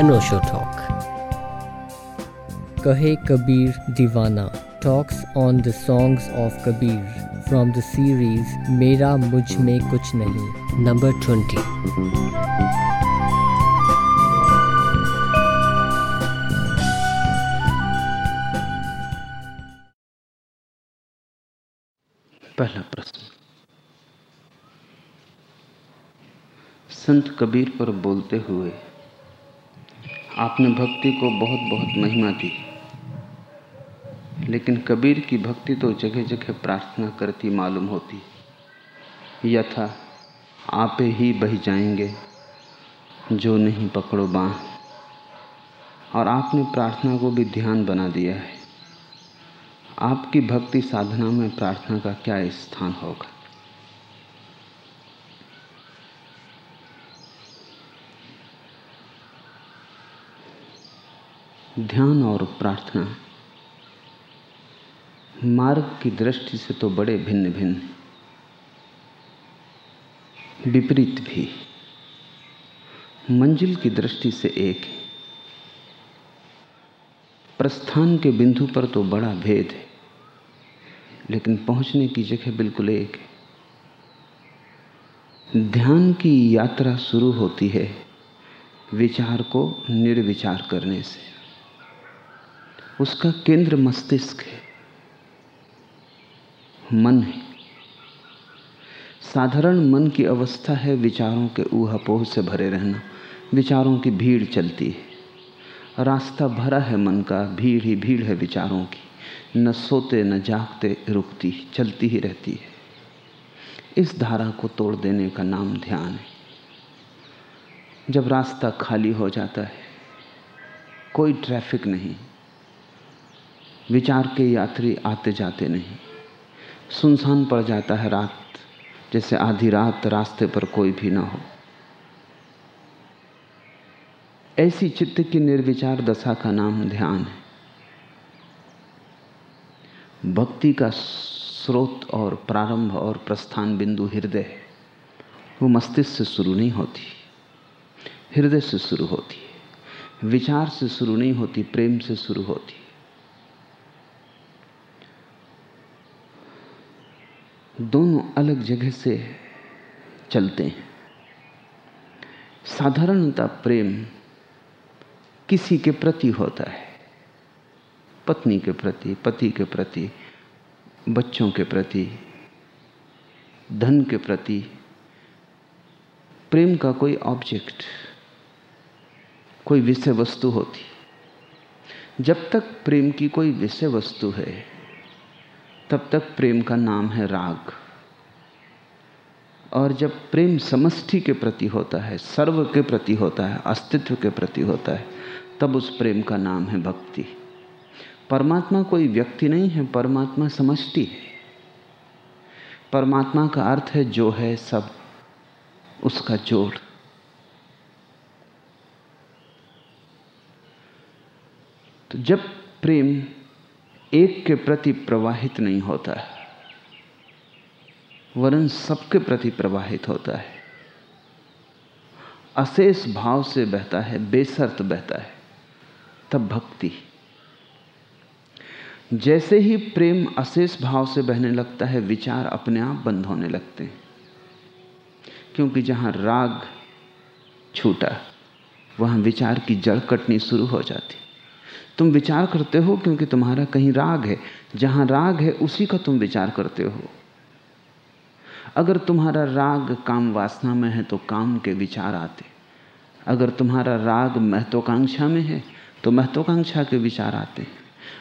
अनोशो talk कहे कबीर दीवाना talks on the songs of Kabir from the series मेरा मुझमें कुछ नहीं नंबर ट्वेंटी पहला प्रश्न। संत कबीर पर बोलते हुए आपने भक्ति को बहुत बहुत महिमा दी। लेकिन कबीर की भक्ति तो जगह जगह प्रार्थना करती मालूम होती। यथा, आपे ही बह जाएँगे, जो नहीं पकड़ो बाह। और आपने प्रार्थना को भी ध्यान बना दिया है। आपकी भक्ति साधना में प्रार्थना का क्या स्थान होगा? ध्यान और प्रार्थना। मार्ग की दृष्टि से तो बड़े भिन्न भिन्न विपरीत भी। मंजिल की दृष्टि से एक प्रस्थान के बिंदु पर तो बड़ा भेद है, लेकिन पहुँचने की जगह बिल्कुल एक है। ध्यान की यात्रा शुरू होती है विचार को निर्विचार करने से। उसका केंद्र मस्तिष्क है। मन है। साधारण मन की अवस्था है विचारों के ऊहापोह से भरे रहना। विचारों की भीड़ चलती है। रास्ता भरा है मन का, भीड़ ही भीड़ है विचारों की। न सोते, न जागते, रुकती, चलती ही रहती है। इस धारा को तोड़ देने का नाम ध्यान है। जब रास्ता खाली हो जाता है, कोई ट्रैफ़िक नहीं। विचार के यात्री आते जाते नहीं। सुनसान पड़ जाता है रात, जैसे आधी रात रास्ते पर कोई भी ना हो। ऐसी चित्त की निर्विचार दशा का नाम ध्यान है। भक्ति का स्रोत और प्रारंभ और प्रस्थान बिंदु हृदय है। वो मस्तिष्क से शुरू नहीं होती, हृदय से शुरू होती है। विचार से शुरू नहीं होती, प्रेम से शुरू होती दोनों अलग जगह से चलते हैं। साधारणता प्रेम किसी के प्रति होता है, पत्नी के प्रति, पति के प्रति, बच्चों के प्रति, धन के प्रति। प्रेम का कोई ऑब्जेक्ट कोई विषय वस्तु होती। जब तक प्रेम की कोई विषय वस्तु है तब तक प्रेम का नाम है राग। और जब प्रेम समष्टि के प्रति होता है, सर्व के प्रति होता है, अस्तित्व के प्रति होता है, तब उस प्रेम का नाम है भक्ति। परमात्मा कोई व्यक्ति नहीं है, परमात्मा समष्टि है। परमात्मा का अर्थ है जो है सब, उसका जोड़। तो जब प्रेम एक के प्रति प्रवाहित नहीं होता है, वरन सबके प्रति प्रवाहित होता है। अशेष भाव से बहता है, बेसर्त बहता है, तब भक्ति। जैसे ही प्रेम अशेष भाव से बहने लगता है, विचार अपने आप बंद होने लगते हैं। क्योंकि जहाँ राग छूटा, वहाँ विचार की जड़ कटनी शुरू हो जाती। तुम विचार करते हो क्योंकि तुम्हारा कहीं राग है। जहाँ राग है, उसी का तुम विचार करते हो। अगर तुम्हारा राग काम वासना में है तो काम के विचार आते। अगर तुम्हारा राग महत्वाकांक्षा में है तो महत्वाकांक्षा के विचार आते। हैं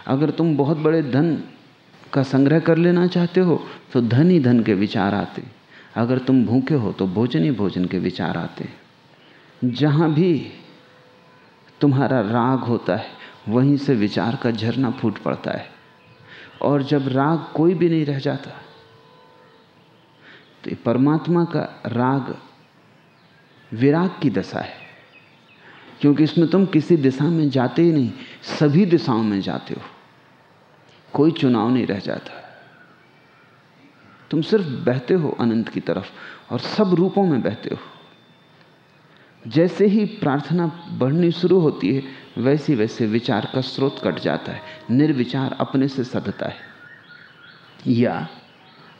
अगर तुम बहुत बड़े धन का संग्रह कर लेना चाहते हो तो धन ही धन के विचार आते। अगर तुम भूखे हो तो भोजन ही भोजन के विचार आते। जहाँ भी तुम्हारा राग होता है वहीं से विचार का झरना फूट पड़ता है। और जब राग कोई भी नहीं रह जाता तो परमात्मा का राग विराग की दशा है। क्योंकि इसमें तुम किसी दिशा में जाते ही नहीं, सभी दिशाओं में जाते हो। कोई चुनाव नहीं रह जाता। तुम सिर्फ़ बहते हो अनंत की तरफ़ और सब रूपों में बहते हो। जैसे ही प्रार्थना बढ़नी शुरू होती है वैसे वैसे विचार का स्रोत कट जाता है, निर्विचार अपने से सदता है। या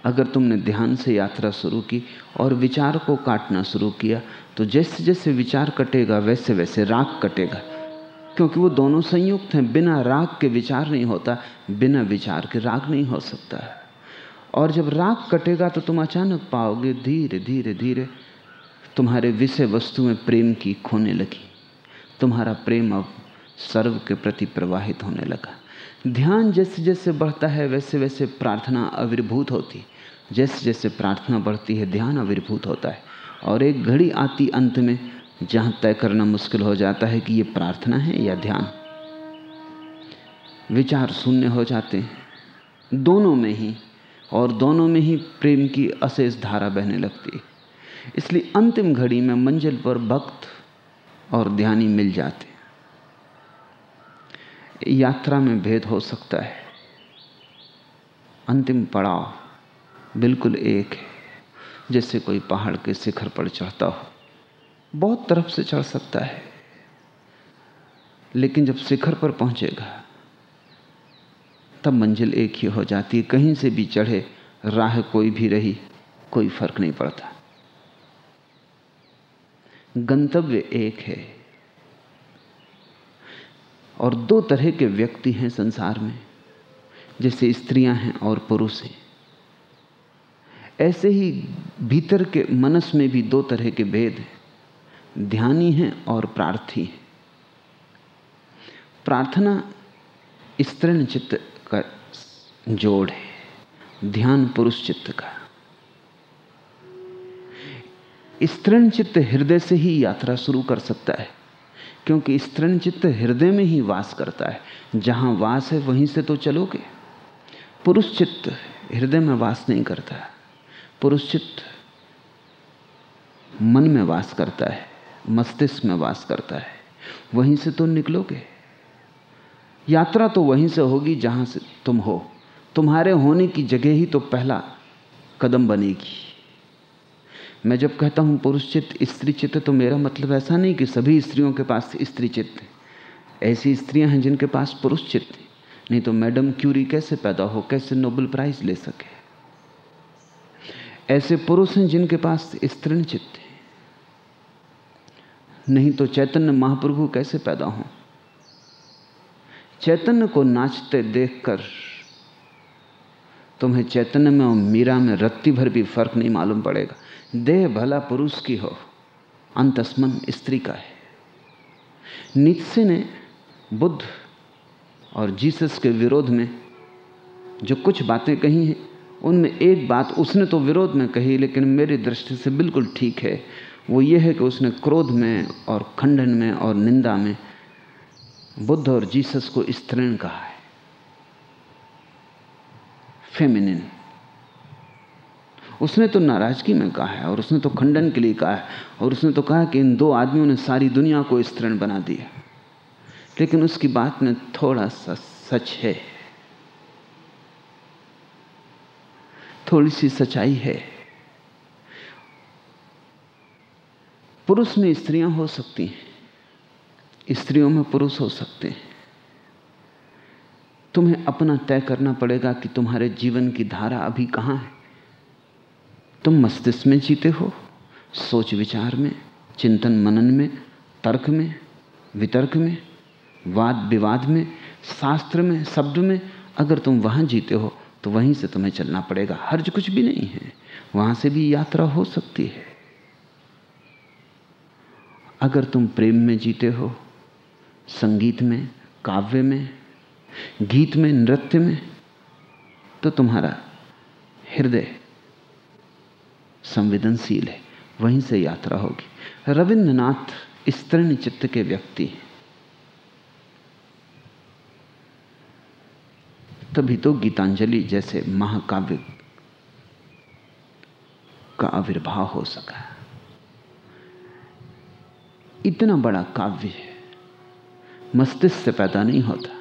अगर तुमने ध्यान से यात्रा शुरू की और विचार को काटना शुरू किया तो जैसे जैसे विचार कटेगा, वैसे वैसे राग कटेगा। क्योंकि वो दोनों संयुक्त हैं, बिना राग के विचार नहीं होता, बिना विचार के राग नहीं हो सकता है। और जब राग कटेगा तो तुम अचानक पाओगे, धीरे धीरे धीरे तुम्हारे विषय वस्तु में प्रेम की खोने लगी। तुम्हारा प्रेम अब सर्व के प्रति प्रवाहित होने लगा। ध्यान जैसे जैसे बढ़ता है, वैसे वैसे प्रार्थना आविर्भूत होती। जैसे जैसे प्रार्थना बढ़ती है, ध्यान आविर्भूत होता है। और एक घड़ी आती अंत में, जहाँ तय करना मुश्किल हो जाता है कि ये प्रार्थना है या ध्यान। विचार शून्य हो जाते हैं। दोनों में ही, और दोनों में ही प्रेम की अशेष धारा बहने लगती है। इसलिए अंतिम घड़ी में मंजिल पर भक्त और ध्यानी मिल जाते। यात्रा में भेद हो सकता है। अंतिम पड़ाव बिल्कुल एक है, जैसे कोई पहाड़ के शिखर पर चढ़ता हो। बहुत तरफ़ से चढ़ सकता है, लेकिन जब शिखर पर पहुंचेगा, तब मंजिल एक ही हो जाती है। कहीं से भी चढ़े, राह कोई भी रही, कोई फ़र्क नहीं पड़ता। गंतव्य एक है। और दो तरह के व्यक्ति हैं संसार में, जैसे स्त्रियाँ हैं और पुरुष हैं। ऐसे ही भीतर के मनस में भी दो तरह के भेद हैं, ध्यानी हैं और प्रार्थी हैं। प्रार्थना स्त्रीण चित्त का जोड़ है, ध्यान पुरुष चित्त का। स्त्रीण चित्त हृदय से ही यात्रा शुरू कर सकता है। क्योंकि स्त्रीण चित्त हृदय में ही वास करता है। जहाँ वास है, वहीं से तो चलोगे। पुरुष चित्त हृदय में वास नहीं करता पुरुष चित्त मन में वास करता है, मस्तिष्क में वास करता है। वहीं से तो निकलोगे। यात्रा तो वहीं से होगी जहाँ से तुम हो। तुम्हारे होने की जगह ही तो पहला कदम बनेगी। मैं जब कहता हूँ पुरुष चित्त स्त्री चित्त तो मेरा मतलब ऐसा नहीं कि सभी स्त्रियों के पास स्त्री चित्त है। ऐसी स्त्रियाँ हैं जिनके पास पुरुष चित्त है। नहीं तो मैडम क्यूरी कैसे पैदा हो, कैसे नोबेल प्राइज ले सके? ऐसे पुरुष हैं जिनके पास स्त्रीण चित्त है। नहीं तो चैतन्य महाप्रभु कैसे पैदा हो? चैतन्य को नाचते देखकर तुम्हें चैतन्य में और मीरा में रत्ती भर भी फ़र्क नहीं मालूम पड़ेगा। देह भला पुरुष की हो, अंतस्मन स्त्री का है। नित्से ने बुद्ध और जीसस के विरोध में जो कुछ बातें कही हैं, उनमें एक बात उसने तो विरोध में कही, लेकिन मेरी दृष्टि से बिल्कुल ठीक है। वो ये है कि उसने क्रोध में और खंडन में और निंदा में बुद्ध और जीसस को स्त्रीण कहा है। फेमिनिन उसने तो नाराज़गी में कहा है और उसने तो खंडन के लिए कहा है और उसने तो कहा कि इन दो आदमियों ने सारी दुनिया को स्तृण बना दिया। लेकिन उसकी बात में थोड़ा सा सच है। थोड़ी सी सच्चाई है। पुरुष में स्त्रियाँ हो सकती हैं, स्त्रियों में पुरुष हो सकते हैं। तुम्हें अपना तय करना पड़ेगा कि तुम्हारे जीवन की धारा अभी कहाँ है। तुम मस्तिष्क में जीते हो, सोच विचार में, चिंतन मनन में, तर्क में, वितर्क में, वाद विवाद में, शास्त्र में, शब्द में, अगर तुम वहाँ जीते हो तो वहीं से तुम्हें चलना पड़ेगा। हर्ज कुछ भी नहीं है, वहाँ से भी यात्रा हो सकती है। अगर तुम प्रेम में जीते हो, संगीत में, काव्य में, गीत में, नृत्य में तो तुम्हारा हृदय संवेदनशील है, वहीं से यात्रा होगी। रविन्द्रनाथ स्तृण चित्त के व्यक्ति हैं। तभी तो गीतांजलि जैसे महाकाव्य का आविर्भाव हो सका। इतना बड़ा काव्य है, मस्तिष्क से पैदा नहीं होता।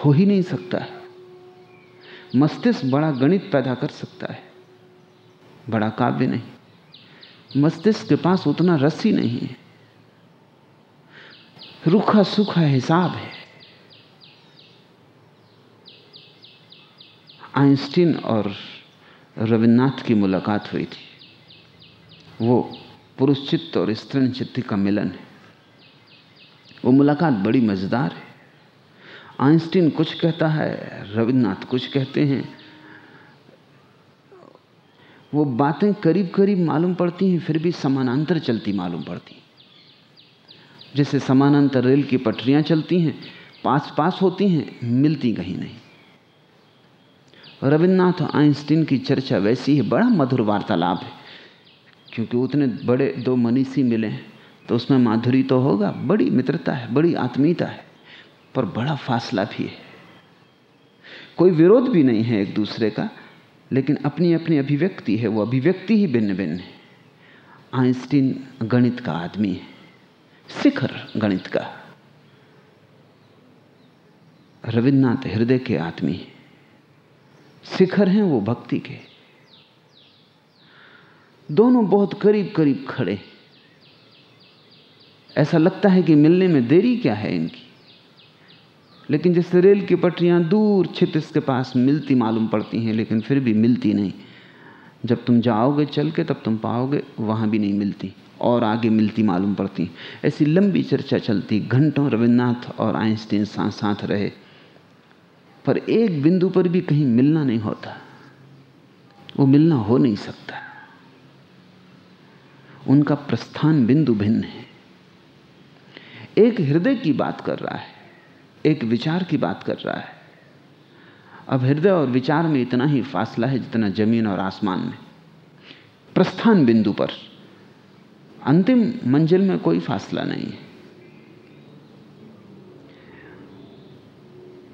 हो ही नहीं सकता। है मस्तिष्क बड़ा गणित पैदा कर सकता है। बड़ा काव्य नहीं। मस्तिष्क के पास उतना रस ही नहीं है। रूखा सूखा हिसाब है। आइंस्टीन और रविन्द्रनाथ की मुलाकात हुई थी। वो पुरुष चित्त और स्त्रीण चित्त का मिलन है। वो मुलाकात बड़ी मज़ेदार है। आइंस्टीन कुछ कहता है, रविन्द्रनाथ कुछ कहते हैं। वो बातें करीब करीब मालूम पड़ती हैं, फिर भी समानांतर चलती मालूम पड़ती जैसे समानांतर रेल की पटरियाँ चलती हैं पास पास होती हैं, मिलती कहीं नहीं। रविन्द्रनाथ आइंस्टीन की चर्चा वैसी है बड़ा मधुर वार्तालाप है, क्योंकि उतने बड़े दो मनीषी मिले हैं तो उसमें माधुरी तो होगा, बड़ी मित्रता है, बड़ी आत्मीयता है, पर बड़ा फासला भी है। कोई विरोध भी नहीं है एक दूसरे का लेकिन अपनी अपनी अभिव्यक्ति है, वो अभिव्यक्ति ही भिन्न भिन्न है। आइंस्टीन गणित का आदमी है, शिखर गणित का। रविन्द्रनाथ हृदय के आदमी है, शिखर हैं, वो भक्ति के। दोनों बहुत करीब करीब खड़े ऐसा लगता है कि मिलने में देरी क्या है इनकी? लेकिन जैसे रेल की पटरियाँ दूर छित के पास मिलती मालूम पड़ती हैं, लेकिन फिर भी मिलती नहीं। जब तुम जाओगे चल के, तब तुम पाओगे वहाँ भी नहीं मिलती और आगे मिलती मालूम पड़ती। ऐसी लंबी चर्चा चलती, घंटों रविन्द्रनाथ और आइंस्टीन साथ साथ रहे। पर एक बिंदु पर भी कहीं मिलना नहीं होता। वो मिलना हो नहीं सकता। उनका प्रस्थान बिंदु भिन्न है। एक हृदय की बात कर रहा है। एक विचार की बात कर रहा है। अब हृदय और विचार में इतना ही फासला है जितना ज़मीन और आसमान में। प्रस्थान बिंदु पर। अंतिम मंजिल में कोई फासला नहीं है।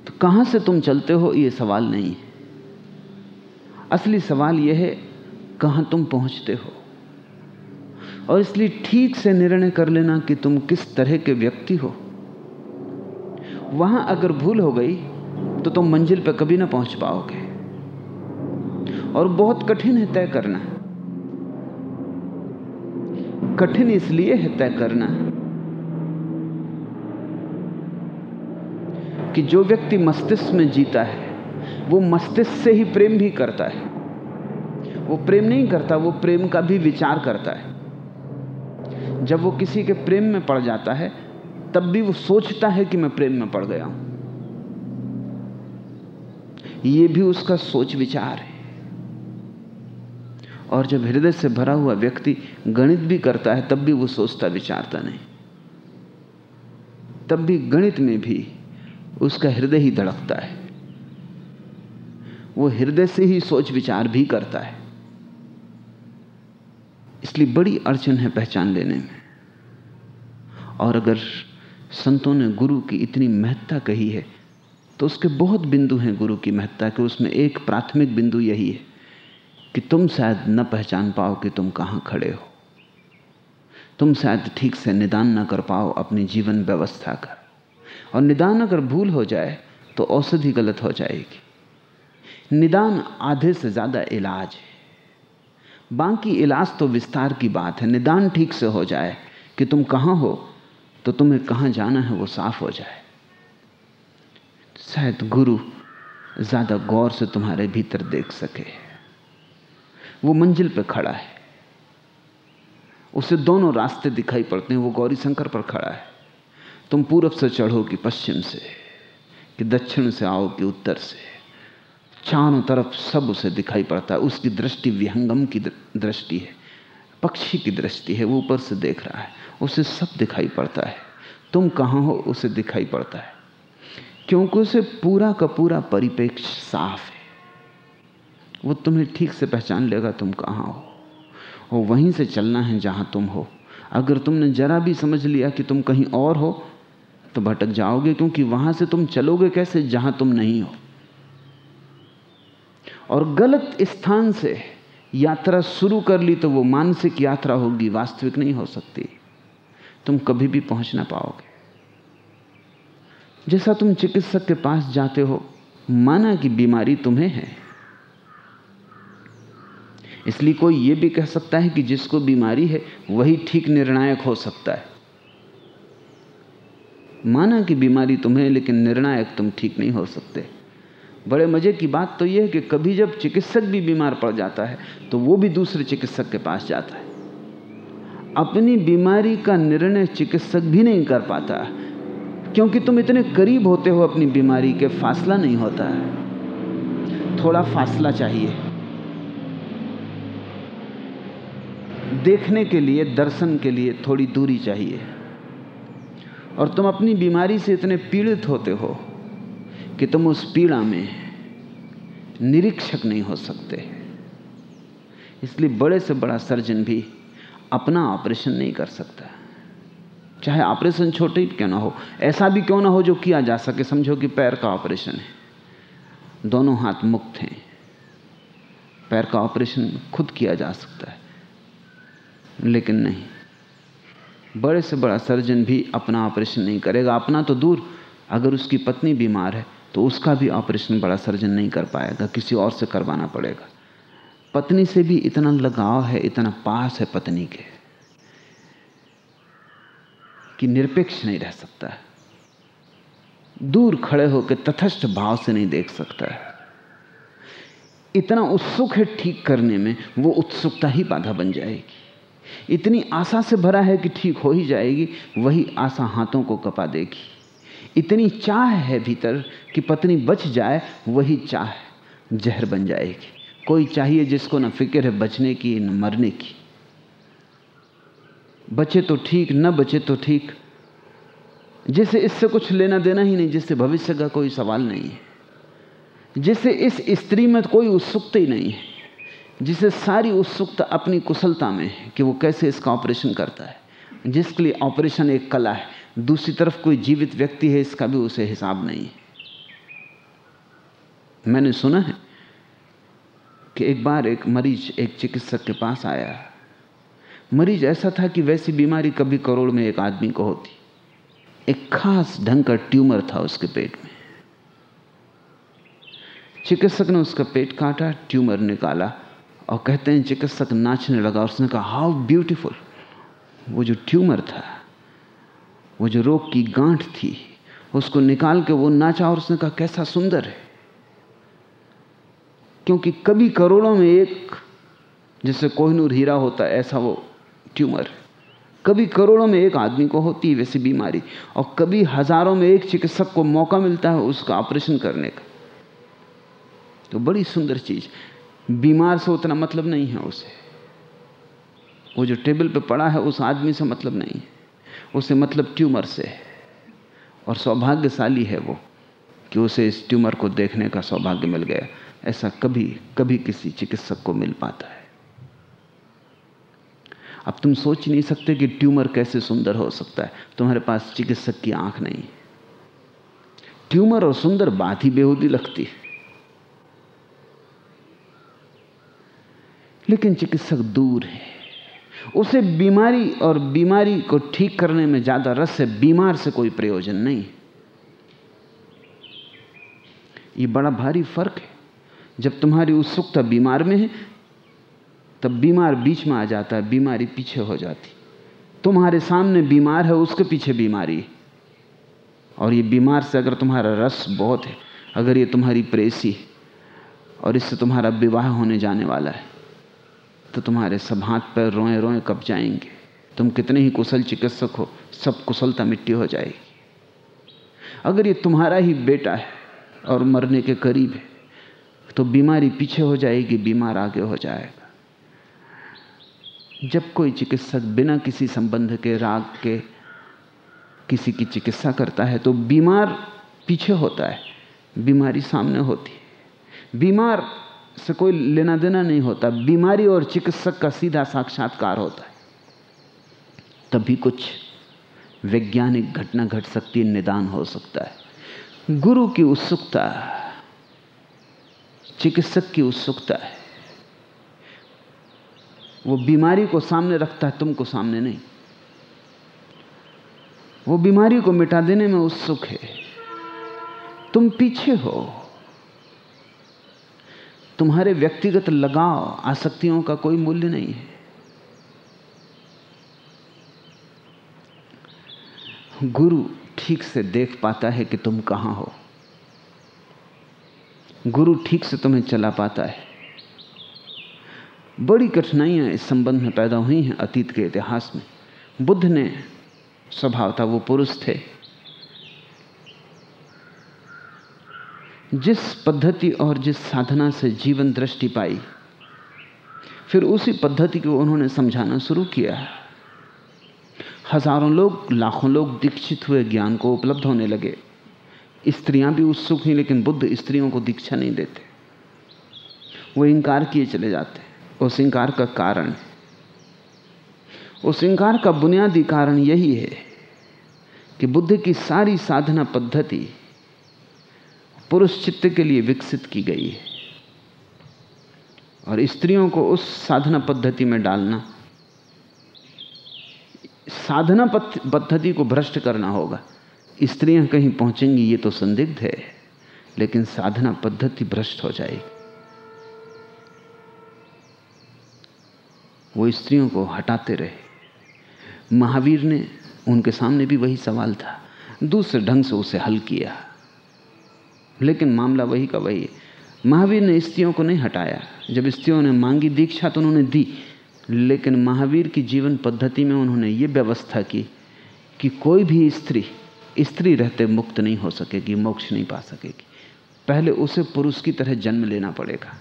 तो कहाँ से तुम चलते हो यह सवाल नहीं है। असली सवाल यह है, कहाँ तुम पहुँचते हो? और इसलिए ठीक से निर्णय कर लेना कि तुम किस तरह के व्यक्ति हो। वहाँ अगर भूल हो गई तो तुम मंजिल पर कभी ना पहुँच पाओगे। और बहुत कठिन है तय करना। कठिन इसलिए है तय करना कि जो व्यक्ति मस्तिष्क में जीता है, वो मस्तिष्क से ही प्रेम भी करता है। वो प्रेम नहीं करता, वो प्रेम का भी विचार करता है। जब वो किसी के प्रेम में पड़ जाता है तब भी वो सोचता है कि मैं प्रेम में पड़ गया हूँ। ये भी उसका सोच विचार है। और जब हृदय से भरा हुआ व्यक्ति गणित भी करता है, तब भी वो सोचता विचारता नहीं। तब भी गणित में भी उसका हृदय ही धड़कता है। वो हृदय से ही सोच विचार भी करता है। इसलिए बड़ी अड़चन है पहचान लेने में। और अगर संतों ने गुरु की इतनी महत्ता कही है तो उसके बहुत बिंदु हैं गुरु की महत्ता के, उसमें एक प्राथमिक बिंदु यही है कि तुम शायद न पहचान पाओ कि तुम कहाँ खड़े हो। तुम शायद ठीक से निदान न कर पाओ अपनी जीवन व्यवस्था का। और निदान अगर भूल हो जाए तो औषधि गलत हो जाएगी। निदान आधे से ज़्यादा इलाज है। बाकी इलाज तो विस्तार की बात है। निदान ठीक से हो जाए कि तुम कहाँ हो तो तुम्हें कहाँ जाना है वो साफ़ हो जाए। शायद गुरु ज़्यादा गौर से तुम्हारे भीतर देख सके। वो मंजिल पे खड़ा है। उसे दोनों रास्ते दिखाई पड़ते हैं। वो गौरी शंकर पर खड़ा है। तुम पूरब से चढ़ो कि पश्चिम से, कि दक्षिण से आओ कि उत्तर से। चारों तरफ़ सब उसे दिखाई पड़ता है। उसकी दृष्टि विहंगम की दृष्टि है। पक्षी की दृष्टि है। वो ऊपर से देख रहा है। उसे सब दिखाई पड़ता है। तुम कहाँ हो, उसे दिखाई पड़ता है। क्योंकि उसे पूरा का पूरा परिपेक्ष साफ़ है। वो तुम्हें ठीक से पहचान लेगा तुम कहाँ हो। और वहीं से चलना है जहाँ तुम हो। अगर तुमने जरा भी समझ लिया कि तुम कहीं और हो तो भटक जाओगे, क्योंकि वहाँ से तुम चलोगे कैसे, जहाँ तुम नहीं हो। और गलत स्थान से यात्रा शुरू कर ली तो वो मानसिक यात्रा होगी, वास्तविक नहीं हो सकती। तुम कभी भी पहुँच ना पाओगे। जैसा तुम चिकित्सक के पास जाते हो, माना कि बीमारी तुम्हें है। इसलिए कोई यह भी कह सकता है कि जिसको बीमारी है, वही ठीक निर्णायक हो सकता है। माना कि बीमारी तुम्हें लेकिन निर्णायक तुम ठीक नहीं हो सकते। बड़े मज़े की बात तो यह है कि कभी जब चिकित्सक भी बीमार पड़ जाता है तो वो भी दूसरे चिकित्सक के पास जाता है। अपनी बीमारी का निर्णय चिकित्सक भी नहीं कर पाता, क्योंकि तुम इतने करीब होते हो, अपनी बीमारी के फासला नहीं होता। है थोड़ा फासला चाहिए। देखने के लिए, दर्शन के लिए थोड़ी दूरी चाहिए। और तुम अपनी बीमारी से इतने पीड़ित होते हो कि तुम उस पीड़ा में निरीक्षक नहीं हो सकते। इसलिए बड़े से बड़ा सर्जन भी अपना ऑपरेशन नहीं कर सकता। चाहे ऑपरेशन छोटे क्यों ना हो, ऐसा भी क्यों ना हो जो किया जा सके, समझो कि पैर का ऑपरेशन है। दोनों हाथ मुक्त हैं। पैर का ऑपरेशन खुद किया जा सकता है, लेकिन नहीं। बड़े से बड़ा सर्जन भी अपना ऑपरेशन नहीं करेगा। अपना तो दूर, अगर उसकी पत्नी बीमार है तो उसका भी ऑपरेशन बड़ा सर्जन नहीं कर पाएगा। किसी और से करवाना पड़ेगा। पत्नी से भी इतना लगाव है, इतना पास है पत्नी के, कि निरपेक्ष नहीं रह सकता है। दूर खड़े होकर तथस्थ भाव से नहीं देख सकता है। इतना उत्सुक है ठीक करने में, वो उत्सुकता ही बाधा बन जाएगी। इतनी आशा से भरा है कि ठीक हो ही जाएगी, वही आशा हाथों को कपा देगी। इतनी चाह है भीतर कि पत्नी बच जाए, वही चाह जहर बन जाएगी। कोई चाहिए जिसको ना फ़िक्र है बचने की, न मरने की। बचे तो ठीक, न बचे तो ठीक। जिसे इससे कुछ लेना देना ही नहीं, जिससे भविष्य का कोई सवाल नहीं है। जिसे इस स्त्री में कोई उत्सुकता ही नहीं है। जिसे सारी उत्सुकता अपनी कुशलता में है कि वो कैसे इसका ऑपरेशन करता है। जिसके लिए ऑपरेशन एक कला है, दूसरी तरफ़ कोई जीवित व्यक्ति है, इसका भी उसे हिसाब नहीं है। मैंने सुना है कि एक बार एक मरीज़ एक चिकित्सक के पास आया। मरीज़ ऐसा था कि वैसी बीमारी कभी करोड़ में एक आदमी को होती। एक खास ढंग का ट्यूमर था उसके पेट में। चिकित्सक ने उसका पेट काटा, ट्यूमर निकाला और कहते हैं चिकित्सक नाचने लगा उसने कहा हाउ ब्यूटीफुल वो जो ट्यूमर था, वो जो रोग की गांठ थी, उसको निकाल के वो नाचा और उसने कहा, कैसा सुंदर है। क्योंकि कभी करोड़ों में एक जैसे कोहनूर हीरा होता है ऐसा वो ट्यूमर। कभी करोड़ों में एक आदमी को होती है वैसी बीमारी, और कभी हज़ारों में एक चिकित्सक को मौका मिलता है उसका ऑपरेशन करने का। तो बड़ी सुंदर चीज़। बीमार से उतना मतलब नहीं है उसे। वो जो टेबल पे पड़ा है, उस आदमी से मतलब नहीं है। उसे मतलब ट्यूमर से है। और सौभाग्यशाली है वो, कि उसे इस ट्यूमर को देखने का सौभाग्य मिल गया। ऐसा कभी कभी किसी चिकित्सक को मिल पाता है। अब तुम सोच नहीं सकते कि ट्यूमर कैसे सुंदर हो सकता है। तुम्हारे पास चिकित्सक की आँख नहीं ट्यूमर और सुंदर बात ही बेहूदी लगती है। लेकिन चिकित्सक दूर है। उसे बीमारी और बीमारी को ठीक करने में ज़्यादा रस है। बीमार से कोई प्रयोजन नहीं। ये बड़ा भारी फ़र्क है। जब तुम्हारी उत्सुकता बीमार में है, तब बीमार बीच में आ जाता है, बीमारी पीछे हो जाती। तुम्हारे सामने बीमार है, उसके पीछे बीमारी है। और ये बीमार से अगर तुम्हारा रस बहुत है, अगर ये तुम्हारी प्रेसी है, और इससे तुम्हारा विवाह होने जाने वाला है तो तुम्हारे सब हाथ पैर रोए रोए कब जाएँगे। तुम कितने ही कुशल चिकित्सक हो, सब कुशलता मिट्टी हो जाएगी। अगर ये तुम्हारा ही बेटा है, और मरने के करीब है तो बीमारी पीछे हो जाएगी, बीमार आगे हो जाएगा। जब कोई चिकित्सक बिना किसी संबंध के, राग के, किसी की चिकित्सा करता है तो बीमार पीछे होता है, बीमारी सामने होती है। बीमार से कोई लेना देना नहीं होता, बीमारी और चिकित्सक का सीधा साक्षात्कार होता है। तभी कुछ वैज्ञानिक घटना घट सकती है, निदान हो सकता है। गुरु की उत्सुकता चिकित्सक की उत्सुकता है। वो बीमारी को सामने रखता है, तुमको सामने नहीं। वो बीमारी को मिटा देने में उत्सुक है। तुम पीछे हो। तुम्हारे व्यक्तिगत लगाव, आसक्तियों का कोई मूल्य नहीं है। गुरु ठीक से देख पाता है कि तुम कहाँ हो। गुरु ठीक से तुम्हें चला पाता है। बड़ी कठिनाइयाँ इस संबंध में पैदा हुई हैं अतीत के इतिहास में। बुद्ध ने स्वभाव था वो पुरुष थे। जिस पद्धति और जिस साधना से जीवन दृष्टि पाई, फिर उसी पद्धति को उन्होंने समझाना शुरू किया। हज़ारों लोग, लाखों लोग दीक्षित हुए ज्ञान को उपलब्ध होने लगे। स्त्रियाँ भी उत्सुक हुई लेकिन बुद्ध स्त्रियों को दीक्षा नहीं देते। वो इंकार किए चले जाते उस इंकार का कारण उस इंकार का बुनियादी कारण यही है कि बुद्ध की सारी साधना पद्धति पुरुष चित्त के लिए विकसित की गई है। और स्त्रियों को उस साधना पद्धति में डालना, साधना पद्धति को भ्रष्ट करना होगा। स्त्रियाँ कहीं पहुंचेंगी, ये तो संदिग्ध है, लेकिन साधना पद्धति भ्रष्ट हो जाएगी। वो स्त्रियों को हटाते रहे। महावीर ने उनके सामने भी वही सवाल था। दूसरे ढंग से उसे हल किया। लेकिन मामला वही का वही। है महावीर ने स्त्रियों को नहीं हटाया। जब स्त्रियों ने मांगी दीक्षा तो उन्होंने दी, लेकिन महावीर की जीवन पद्धति में उन्होंने ये व्यवस्था की कि कोई भी स्त्री स्त्री रहते मुक्त नहीं हो सकेगी, मोक्ष नहीं पा सकेगी। पहले उसे पुरुष की तरह जन्म लेना पड़ेगा।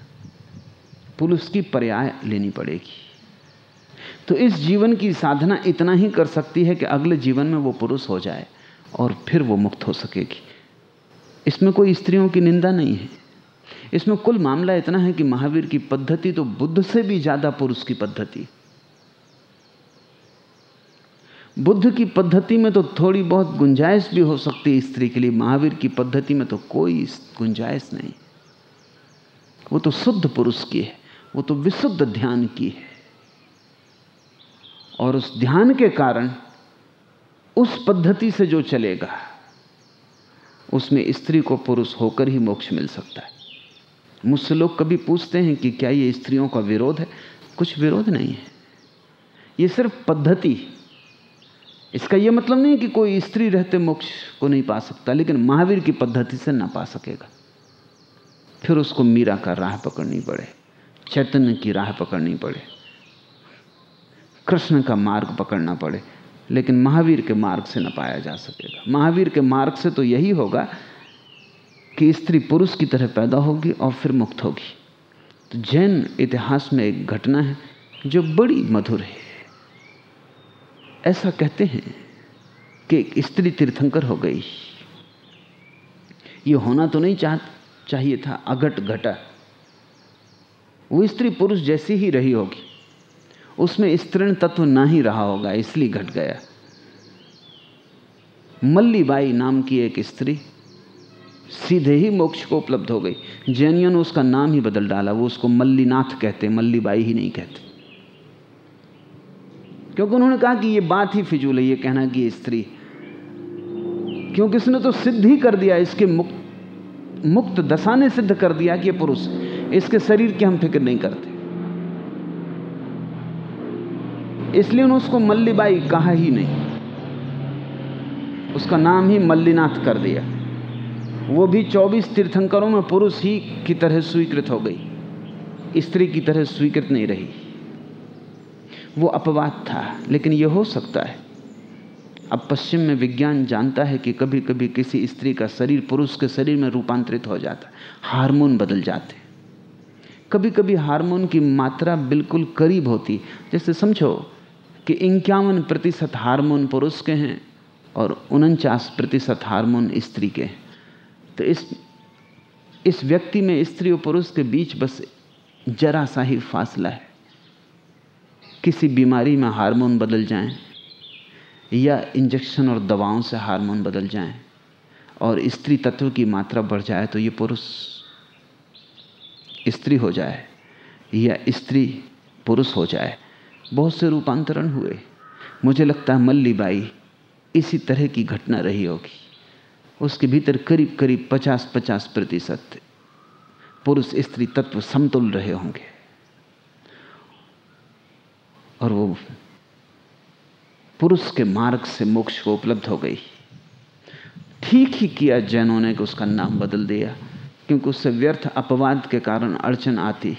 पुरुष की पर्याय लेनी पड़ेगी। तो इस जीवन की साधना इतना ही कर सकती है कि अगले जीवन में वो पुरुष हो जाए और फिर वो मुक्त हो सकेगी। इसमें कोई स्त्रियों की निंदा नहीं है। इसमें कुल मामला इतना है कि महावीर की पद्धति तो बुद्ध से भी ज़्यादा पुरुष की पद्धति। बुद्ध की पद्धति में तो थोड़ी बहुत गुंजाइश भी हो सकती है स्त्री के लिए। महावीर की पद्धति में तो कोई गुंजाइश नहीं। वो तो शुद्ध पुरुष की है, वो तो विशुद्ध ध्यान की है। और उस ध्यान के कारण उस पद्धति से जो चलेगा, उसमें स्त्री को पुरुष होकर ही मोक्ष मिल सकता है। मुझसे लोग कभी पूछते हैं कि क्या ये स्त्रियों का विरोध है? कुछ विरोध नहीं है। ये सिर्फ़ पद्धति इसका यह मतलब नहीं कि कोई स्त्री रहते मोक्ष को नहीं पा सकता, लेकिन महावीर की पद्धति से ना पा सकेगा। फिर उसको मीरा का राह पकड़नी पड़े, चैतन्य की राह पकड़नी पड़े, कृष्ण का मार्ग पकड़ना पड़े, लेकिन महावीर के मार्ग से न पाया जा सकेगा। महावीर के मार्ग से तो यही होगा कि स्त्री पुरुष की तरह पैदा होगी और फिर मुक्त होगी। तो जैन इतिहास में एक घटना है जो बड़ी मधुर है। ऐसा कहते हैं कि एक स्त्री तीर्थंकर हो गई। ये होना तो नहीं चाह, चाहिए था, अघट घटा। वो स्त्री पुरुष जैसी ही रही होगी। उसमें स्त्रीण तत्व ना ही रहा होगा, इसलिए घट गया। मल्लीबाई नाम की एक स्त्री सीधे ही मोक्ष को उपलब्ध हो गई। जैनियों ने उसका नाम ही बदल डाला। वो उसको मल्लीनाथ कहते मल्लीबाई ही नहीं कहते। क्योंकि उन्होंने कहा कि ये बात ही फिजूल है, ये कहना कि स्त्री। क्योंकि इसने तो सिद्ध ही कर दिया, इसके मुक्त मुक्त दशा ने सिद्ध कर दिया कि ये पुरुष, इसके शरीर की हम फ़िक्र नहीं करते। इसलिए उन्होंने उसको मल्लीबाई कहा ही नहीं। उसका नाम ही मल्लीनाथ कर दिया। वो भी 24 तीर्थंकरों में पुरुष ही की तरह स्वीकृत हो गई। स्त्री की तरह स्वीकृत नहीं रही। वो अपवाद था, लेकिन यह हो सकता है। अब पश्चिम में विज्ञान जानता है कि कभी कभी किसी स्त्री का शरीर पुरुष के शरीर में रूपांतरित हो जाता है, हार्मोन बदल जाते कभी कभी हार्मोन की मात्रा बिल्कुल करीब होती जैसे समझो कि इक्यावन प्रतिशत हार्मोन पुरुष के हैं और उनचास प्रतिशत हार्मोन स्त्री के हैं। तो इस इस व्यक्ति में स्त्री और पुरुष के बीच बस जरा सा ही फासला है। किसी बीमारी में हार्मोन बदल जाएँ या इंजेक्शन और दवाओं से हार्मोन बदल जाएँ और स्त्री तत्व की मात्रा बढ़ जाए तो ये पुरुष स्त्री हो जाए या स्त्री पुरुष हो जाए। बहुत से रूपांतरण हुए। मुझे लगता है मल्लीबाई इसी तरह की घटना रही होगी। उसके भीतर करीब करीब पचास पचास प्रतिशत पुरुष स्त्री तत्व समतुल रहे होंगे। और वो पुरुष के मार्ग से मोक्ष को उपलब्ध हो गई। ठीक ही किया जैनों ने कि उसका नाम बदल दिया, क्योंकि उससे व्यर्थ अपवाद के कारण अड़चन आती।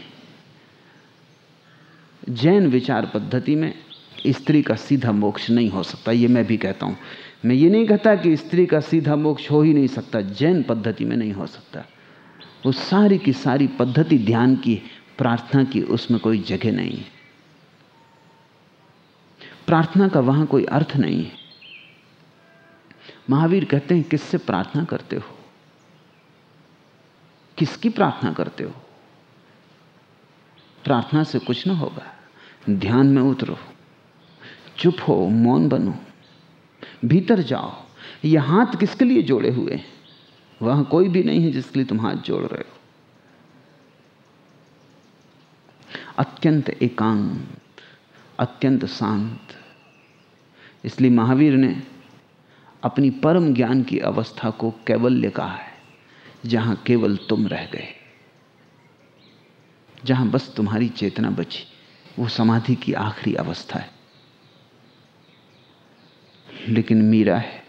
जैन विचार पद्धति में स्त्री का सीधा मोक्ष नहीं हो सकता, ये मैं भी कहता हूँ। मैं ये नहीं कहता कि स्त्री का सीधा मोक्ष हो ही नहीं सकता, जैन पद्धति में नहीं हो सकता। वो सारी की सारी पद्धति ध्यान की, प्रार्थना की, उसमें कोई जगह नहीं। है प्रार्थना का वहाँ कोई अर्थ नहीं है। महावीर कहते हैं, किससे प्रार्थना करते हो? किसकी प्रार्थना करते हो? प्रार्थना से कुछ ना होगा। ध्यान में उतरो। चुप हो, मौन बनो। भीतर जाओ। ये हाथ किसके लिए जोड़े हुए हैं? वहाँ कोई भी नहीं है जिसके लिए तुम हाथ जोड़ रहे हो। अत्यंत एकांत, अत्यंत शांत। इसलिए महावीर ने अपनी परम ज्ञान की अवस्था को कैवल्य कहा है, जहाँ केवल तुम रह गए। जहाँ बस तुम्हारी चेतना बची, वो समाधि की आखिरी अवस्था है। लेकिन मीरा है,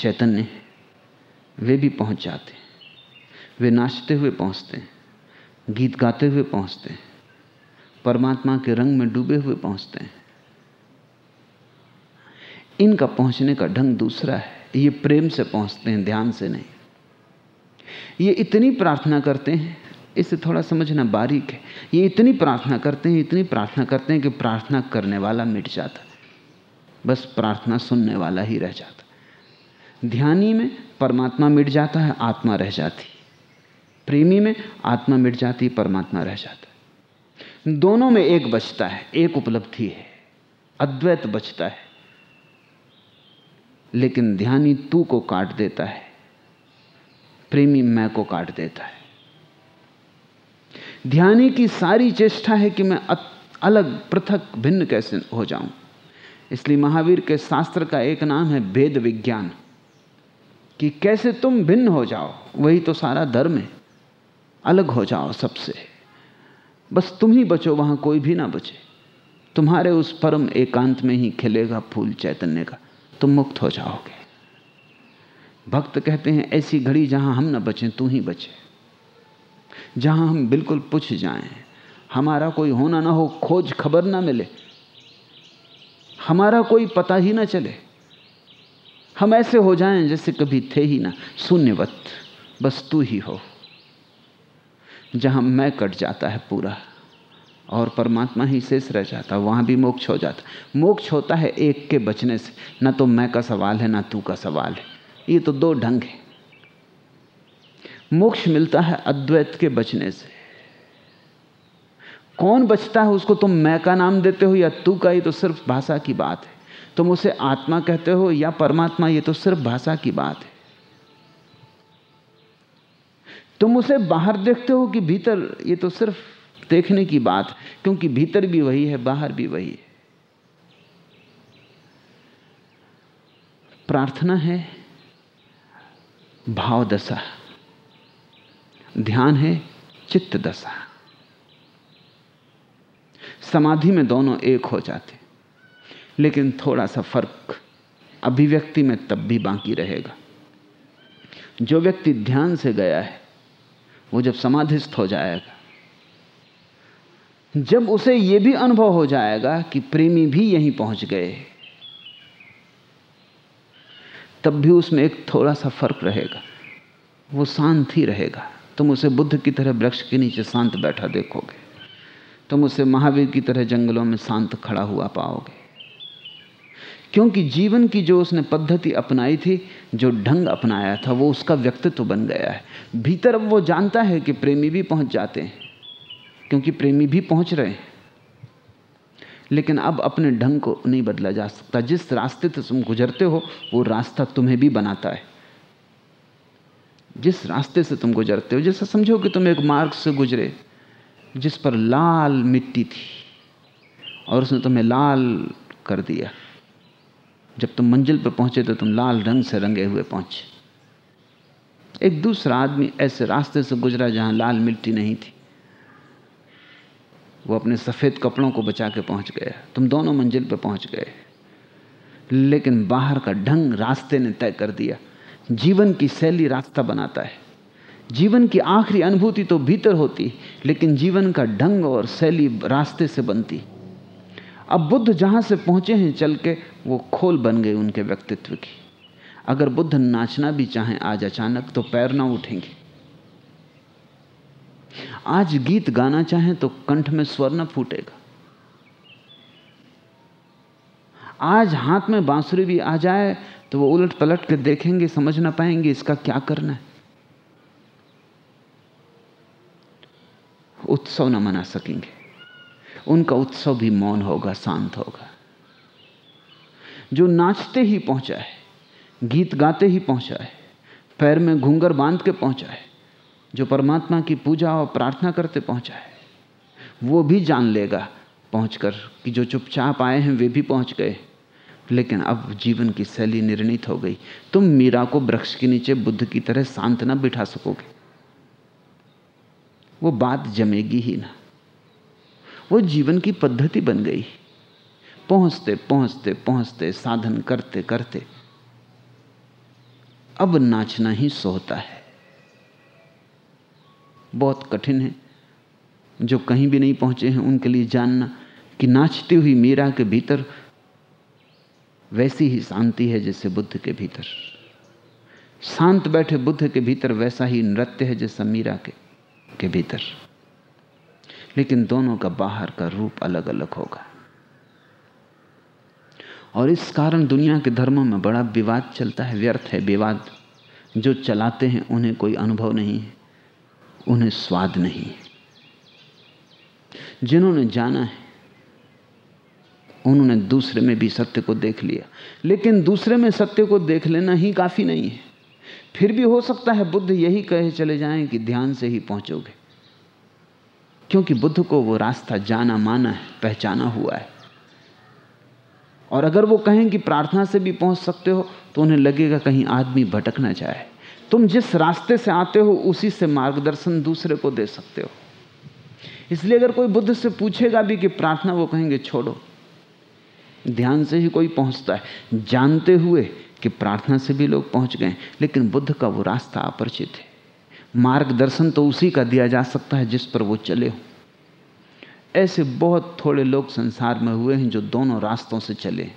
चैतन्य है, वे भी पहुँच जाते हैं। वे नाचते हुए पहुँचते हैं, गीत गाते हुए पहुँचते हैं, परमात्मा के रंग में डूबे हुए पहुँचते हैं। इनका पहुँचने का ढंग दूसरा है। ये प्रेम से पहुँचते हैं, ध्यान से नहीं। ये इतनी प्रार्थना करते हैं, इसे थोड़ा समझना बारीक है। ये इतनी प्रार्थना करते हैं, इतनी प्रार्थना करते हैं कि प्रार्थना करने वाला मिट जाता बस प्रार्थना सुनने वाला ही रह जाता ध्यानी में परमात्मा मिट जाता है, आत्मा रह जाती प्रेमी में आत्मा मिट जाती परमात्मा रह जाता दोनों में एक बचता है, एक उपलब्धि है, अद्वैत बचता है। लेकिन ध्यानी तू को काट देता है, प्रेमी मैं को काट देता है। ध्यानी की सारी चेष्टा है कि मैं अलग, पृथक, भिन्न कैसे हो जाऊँ। इसलिए महावीर के शास्त्र का एक नाम है भेद विज्ञान। कि कैसे तुम भिन्न हो जाओ, वही तो सारा धर्म है। अलग हो जाओ सबसे। बस तुम ही बचो, वहाँ कोई भी ना बचे। तुम्हारे उस परम एकांत में ही खिलेगा फूल चैतन्य का। तुम मुक्त हो जाओगे। भक्त कहते हैं, ऐसी घड़ी जहाँ हम ना बचें, तू ही बचे। जहाँ हम बिल्कुल पुछ जाएँ, हमारा कोई होना ना हो, खोज खबर ना मिले। हमारा कोई पता ही ना चले। हम ऐसे हो जाएँ जैसे कभी थे ही ना। शून्यवत, बस तू ही हो। जहाँ मैं कट जाता है पूरा और परमात्मा ही शेष रह जाता, वहाँ भी मोक्ष हो जाता। मोक्ष होता है एक के बचने से, ना तो मैं का सवाल है, ना तू का सवाल है। ये तो दो ढंग है। मोक्ष मिलता है अद्वैत के बचने से। कौन बचता है उसको तुम मैं का नाम देते हो या तू का? ये तो सिर्फ़ भाषा की बात है। तुम उसे आत्मा कहते हो या परमात्मा, ये तो सिर्फ़ भाषा की बात है। तुम उसे बाहर देखते हो कि भीतर, ये तो सिर्फ़ देखने की बात, क्योंकि भीतर भी वही है, बाहर भी वही है। प्रार्थना है, भाव दशा। ध्यान है, चित्त दशा। समाधि में दोनों एक हो जाते लेकिन थोड़ा सा फ़र्क अभिव्यक्ति में तब भी बाकी रहेगा। जो व्यक्ति ध्यान से गया है, वो जब समाधिस्थ हो जाएगा जब उसे यह भी अनुभव हो जाएगा कि प्रेमी भी यहीं पहुँच गए, तब भी उसमें एक थोड़ा सा फ़र्क रहेगा। वो शांत ही रहेगा। तुम उसे बुद्ध की तरह वृक्ष के नीचे शांत बैठा देखोगे। तुम उसे महावीर की तरह जंगलों में शांत खड़ा हुआ पाओगे। क्योंकि जीवन की जो उसने पद्धति अपनाई थी, जो ढंग अपनाया था, वो उसका व्यक्तित्व बन गया है। भीतर अब वो जानता है कि प्रेमी भी पहुँच जाते हैं। क्योंकि प्रेमी भी पहुँच रहे हैं। लेकिन अब अपने ढंग को नहीं बदला जा सकता। जिस रास्ते से तुम गुजरते हो, वो रास्ता तुम्हें भी बनाता है। जिस रास्ते से तुम गुजरते हो, जैसा समझो कि तुम एक मार्ग से गुजरे, जिस पर लाल मिट्टी थी, और उसने तुम्हें लाल कर दिया। जब तुम मंजिल पर पहुँचे तो तुम लाल रंग से रंगे हुए पहुँचे। एक दूसरा आदमी ऐसे रास्ते से गुजरा जहाँ लाल मिट्टी नहीं थी। वो अपने सफ़ेद कपड़ों को बचा के पहुँच गया तुम दोनों मंजिल पे पहुँच गए। लेकिन बाहर का ढंग रास्ते ने तय कर दिया। जीवन की शैली रास्ता बनाता है। जीवन की आखिरी अनुभूति तो भीतर होती, लेकिन जीवन का ढंग और शैली रास्ते से बनती। अब बुद्ध जहाँ से पहुँचे हैं चल के, वो खोल बन गए उनके व्यक्तित्व की। अगर बुद्ध नाचना भी चाहें आज अचानक तो पैर ना उठेंगे। आज गीत गाना चाहें तो कंठ में स्वर न फूटेगा। आज हाथ में बांसुरी भी आ जाए तो वो उलट पलट के देखेंगे, समझ ना पाएँगे इसका क्या करना है। उत्सव न मना सकेंगे। उनका उत्सव भी मौन होगा, शांत होगा। जो नाचते ही पहुँचा है, गीत गाते ही पहुँचा है, पैर में घूंगर बाँध के पहुँचा है जो परमात्मा की पूजा और प्रार्थना करते पहुँचा है, वो भी जान लेगा पहुंचकर कि जो चुपचाप आए हैं, वे भी पहुँच गए। लेकिन अब जीवन की शैली निर्णित हो गई। तुम मीरा को वृक्ष के नीचे बुद्ध की तरह शांत ना बिठा सकोगे। वो बात जमेगी ही ना। वो जीवन की पद्धति बन गई। पहुँचते पहुँचते पहुँचते, साधन करते करते। अब नाचना ही सोता है। बहुत कठिन है, जो कहीं भी नहीं पहुँचे हैं, उनके लिए जानना कि नाचती हुई मीरा के भीतर वैसी ही शांति है जैसे बुद्ध के भीतर। शांत बैठे बुद्ध के भीतर वैसा ही नृत्य है जैसा मीरा के के भीतर। लेकिन दोनों का बाहर का रूप अलग अलग होगा। और इस कारण दुनिया के धर्मों में बड़ा विवाद चलता है, व्यर्थ है विवाद। जो चलाते हैं, उन्हें कोई अनुभव नहीं है। उन्हें स्वाद नहीं है। जिन्होंने जाना है, उन्होंने दूसरे में भी सत्य को देख लिया। लेकिन दूसरे में सत्य को देख लेना ही काफ़ी नहीं है। फिर भी हो सकता है बुद्ध यही कहे चले जाएँ कि ध्यान से ही पहुंचोगे। क्योंकि बुद्ध को वो रास्ता जाना, माना है, पहचाना हुआ है। और अगर वो कहें कि प्रार्थना से भी पहुँच सकते हो तो उन्हें लगेगा कहीं आदमी भटक ना जाए। तुम जिस रास्ते से आते हो, उसी से मार्गदर्शन दूसरे को दे सकते हो। इसलिए अगर कोई बुद्ध से पूछेगा भी कि प्रार्थना, वो कहेंगे, छोड़ो। ध्यान से ही कोई पहुँचता है। जानते हुए कि प्रार्थना से भी लोग पहुँच गए, लेकिन बुद्ध का वो रास्ता अपरिचित है। मार्गदर्शन तो उसी का दिया जा सकता है जिस पर वो चले हो। ऐसे बहुत थोड़े लोग संसार में हुए हैं जो दोनों रास्तों से चले।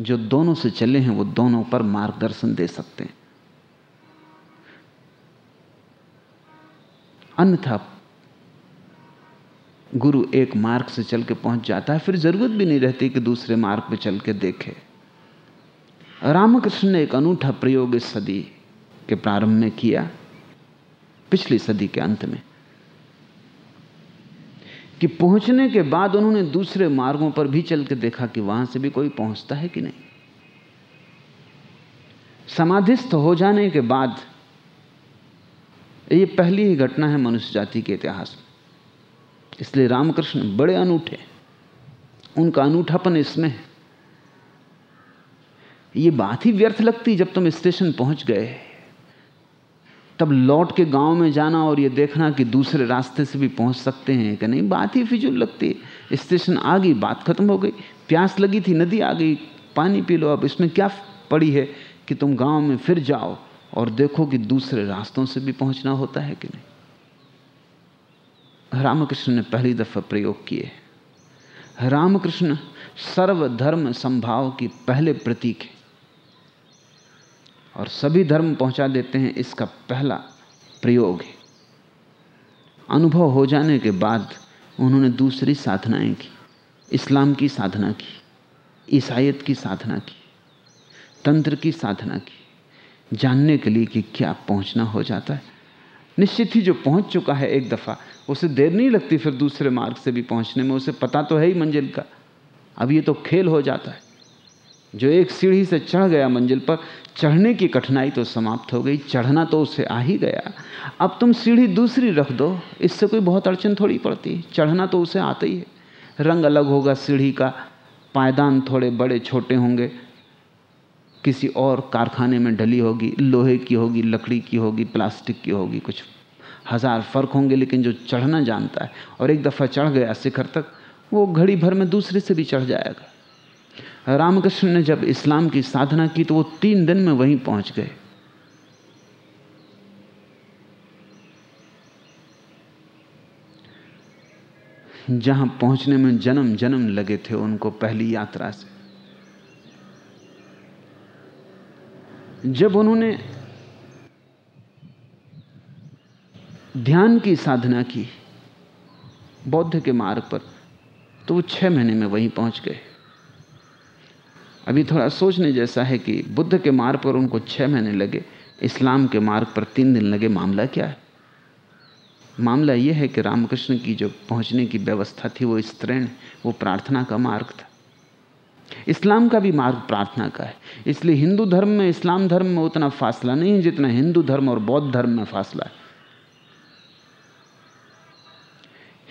जो दोनों से चले हैं, वो दोनों पर मार्गदर्शन दे सकते हैं। अन्यथा गुरु एक मार्ग से चल के पहुँच जाता है, फिर ज़रूरत भी नहीं रहती कि दूसरे मार्ग पर चल के देखे। रामकृष्ण ने एक अनूठा प्रयोग इस सदी के प्रारंभ में किया, पिछली सदी के अंत में। कि पहुँचने के बाद उन्होंने दूसरे मार्गों पर भी चल के देखा कि वहाँ से भी कोई पहुँचता है कि नहीं। समाधिस्थ हो जाने के बाद, ये पहली ही घटना है मनुष्य जाति के इतिहास में। इसलिए रामकृष्ण बड़े अनूठे उनका अनूठापन इसमें है। ये बात ही व्यर्थ लगती जब तुम स्टेशन पहुँच गए। तब लौट के गाँव में जाना और ये देखना कि दूसरे रास्ते से भी पहुँच सकते हैं कि नहीं। बात ही फिजूल लगती। है स्टेशन आ गई, बात खत्म हो गई। प्यास लगी थी, नदी आ गई। पानी पी लो, अब इसमें क्या पड़ी है कि तुम गाँव में फिर जाओ और देखो कि दूसरे रास्तों से भी पहुँचना होता है कि नहीं। रामकृष्ण ने पहली दफ़ा प्रयोग किए। रामकृष्ण सर्वधर्म संभाव की पहले प्रतीक है। और सभी धर्म पहुँचा देते हैं, इसका पहला प्रयोग है। अनुभव हो जाने के बाद उन्होंने दूसरी साधनाएँ की, इस्लाम की साधना की, ईसाइत की साधना की, तंत्र की साधना की, जानने के लिए कि क्या पहुँचना हो जाता है। निश्चित ही जो पहुँच चुका है एक दफ़ा, उसे देर नहीं लगती फिर दूसरे मार्ग से भी पहुँचने में, उसे पता तो है ही मंजिल का। अब ये तो खेल हो जाता है। जो एक सीढ़ी से चढ़ गया मंजिल पर, चढ़ने की कठिनाई तो समाप्त हो गई, चढ़ना तो उसे आ ही गया। अब तुम सीढ़ी दूसरी रख दो, इससे कोई बहुत अड़चन थोड़ी पड़ती, चढ़ना तो उसे आता ही है। रंग अलग होगा सीढ़ी का, पायदान थोड़े बड़े छोटे होंगे, किसी और कारखाने में ढली होगी, लोहे की होगी, लकड़ी की होगी, प्लास्टिक की होगी, कुछ हज़ार फ़र्क होंगे, लेकिन जो चढ़ना जानता है, और एक दफ़ा चढ़ गया शिखर तक, वो घड़ी भर में दूसरे से भी चढ़ जाएगा। रामकृष्ण ने जब इस्लाम की साधना की तो वो तीन दिन में वहीं पहुँच गए। जहाँ पहुँचने में जन्म जन्म लगे थे उनको पहली यात्रा से। जब उन्होंने ध्यान की साधना की बौद्ध के मार्ग पर तो वो छह महीने में वहीं पहुँच गए। अभी थोड़ा सोचने जैसा है कि बुद्ध के मार्ग पर उनको छह महीने लगे, इस्लाम के मार्ग पर तीन दिन लगे, मामला क्या है? मामला यह है कि रामकृष्ण की जो पहुँचने की व्यवस्था थी, वो स्त्रीण, वो प्रार्थना का मार्ग था। इस्लाम का भी मार्ग प्रार्थना का है। इसलिए हिंदू धर्म में, इस्लाम धर्म में उतना फासला नहीं है जितना हिंदू धर्म और बौद्ध धर्म में फासला है।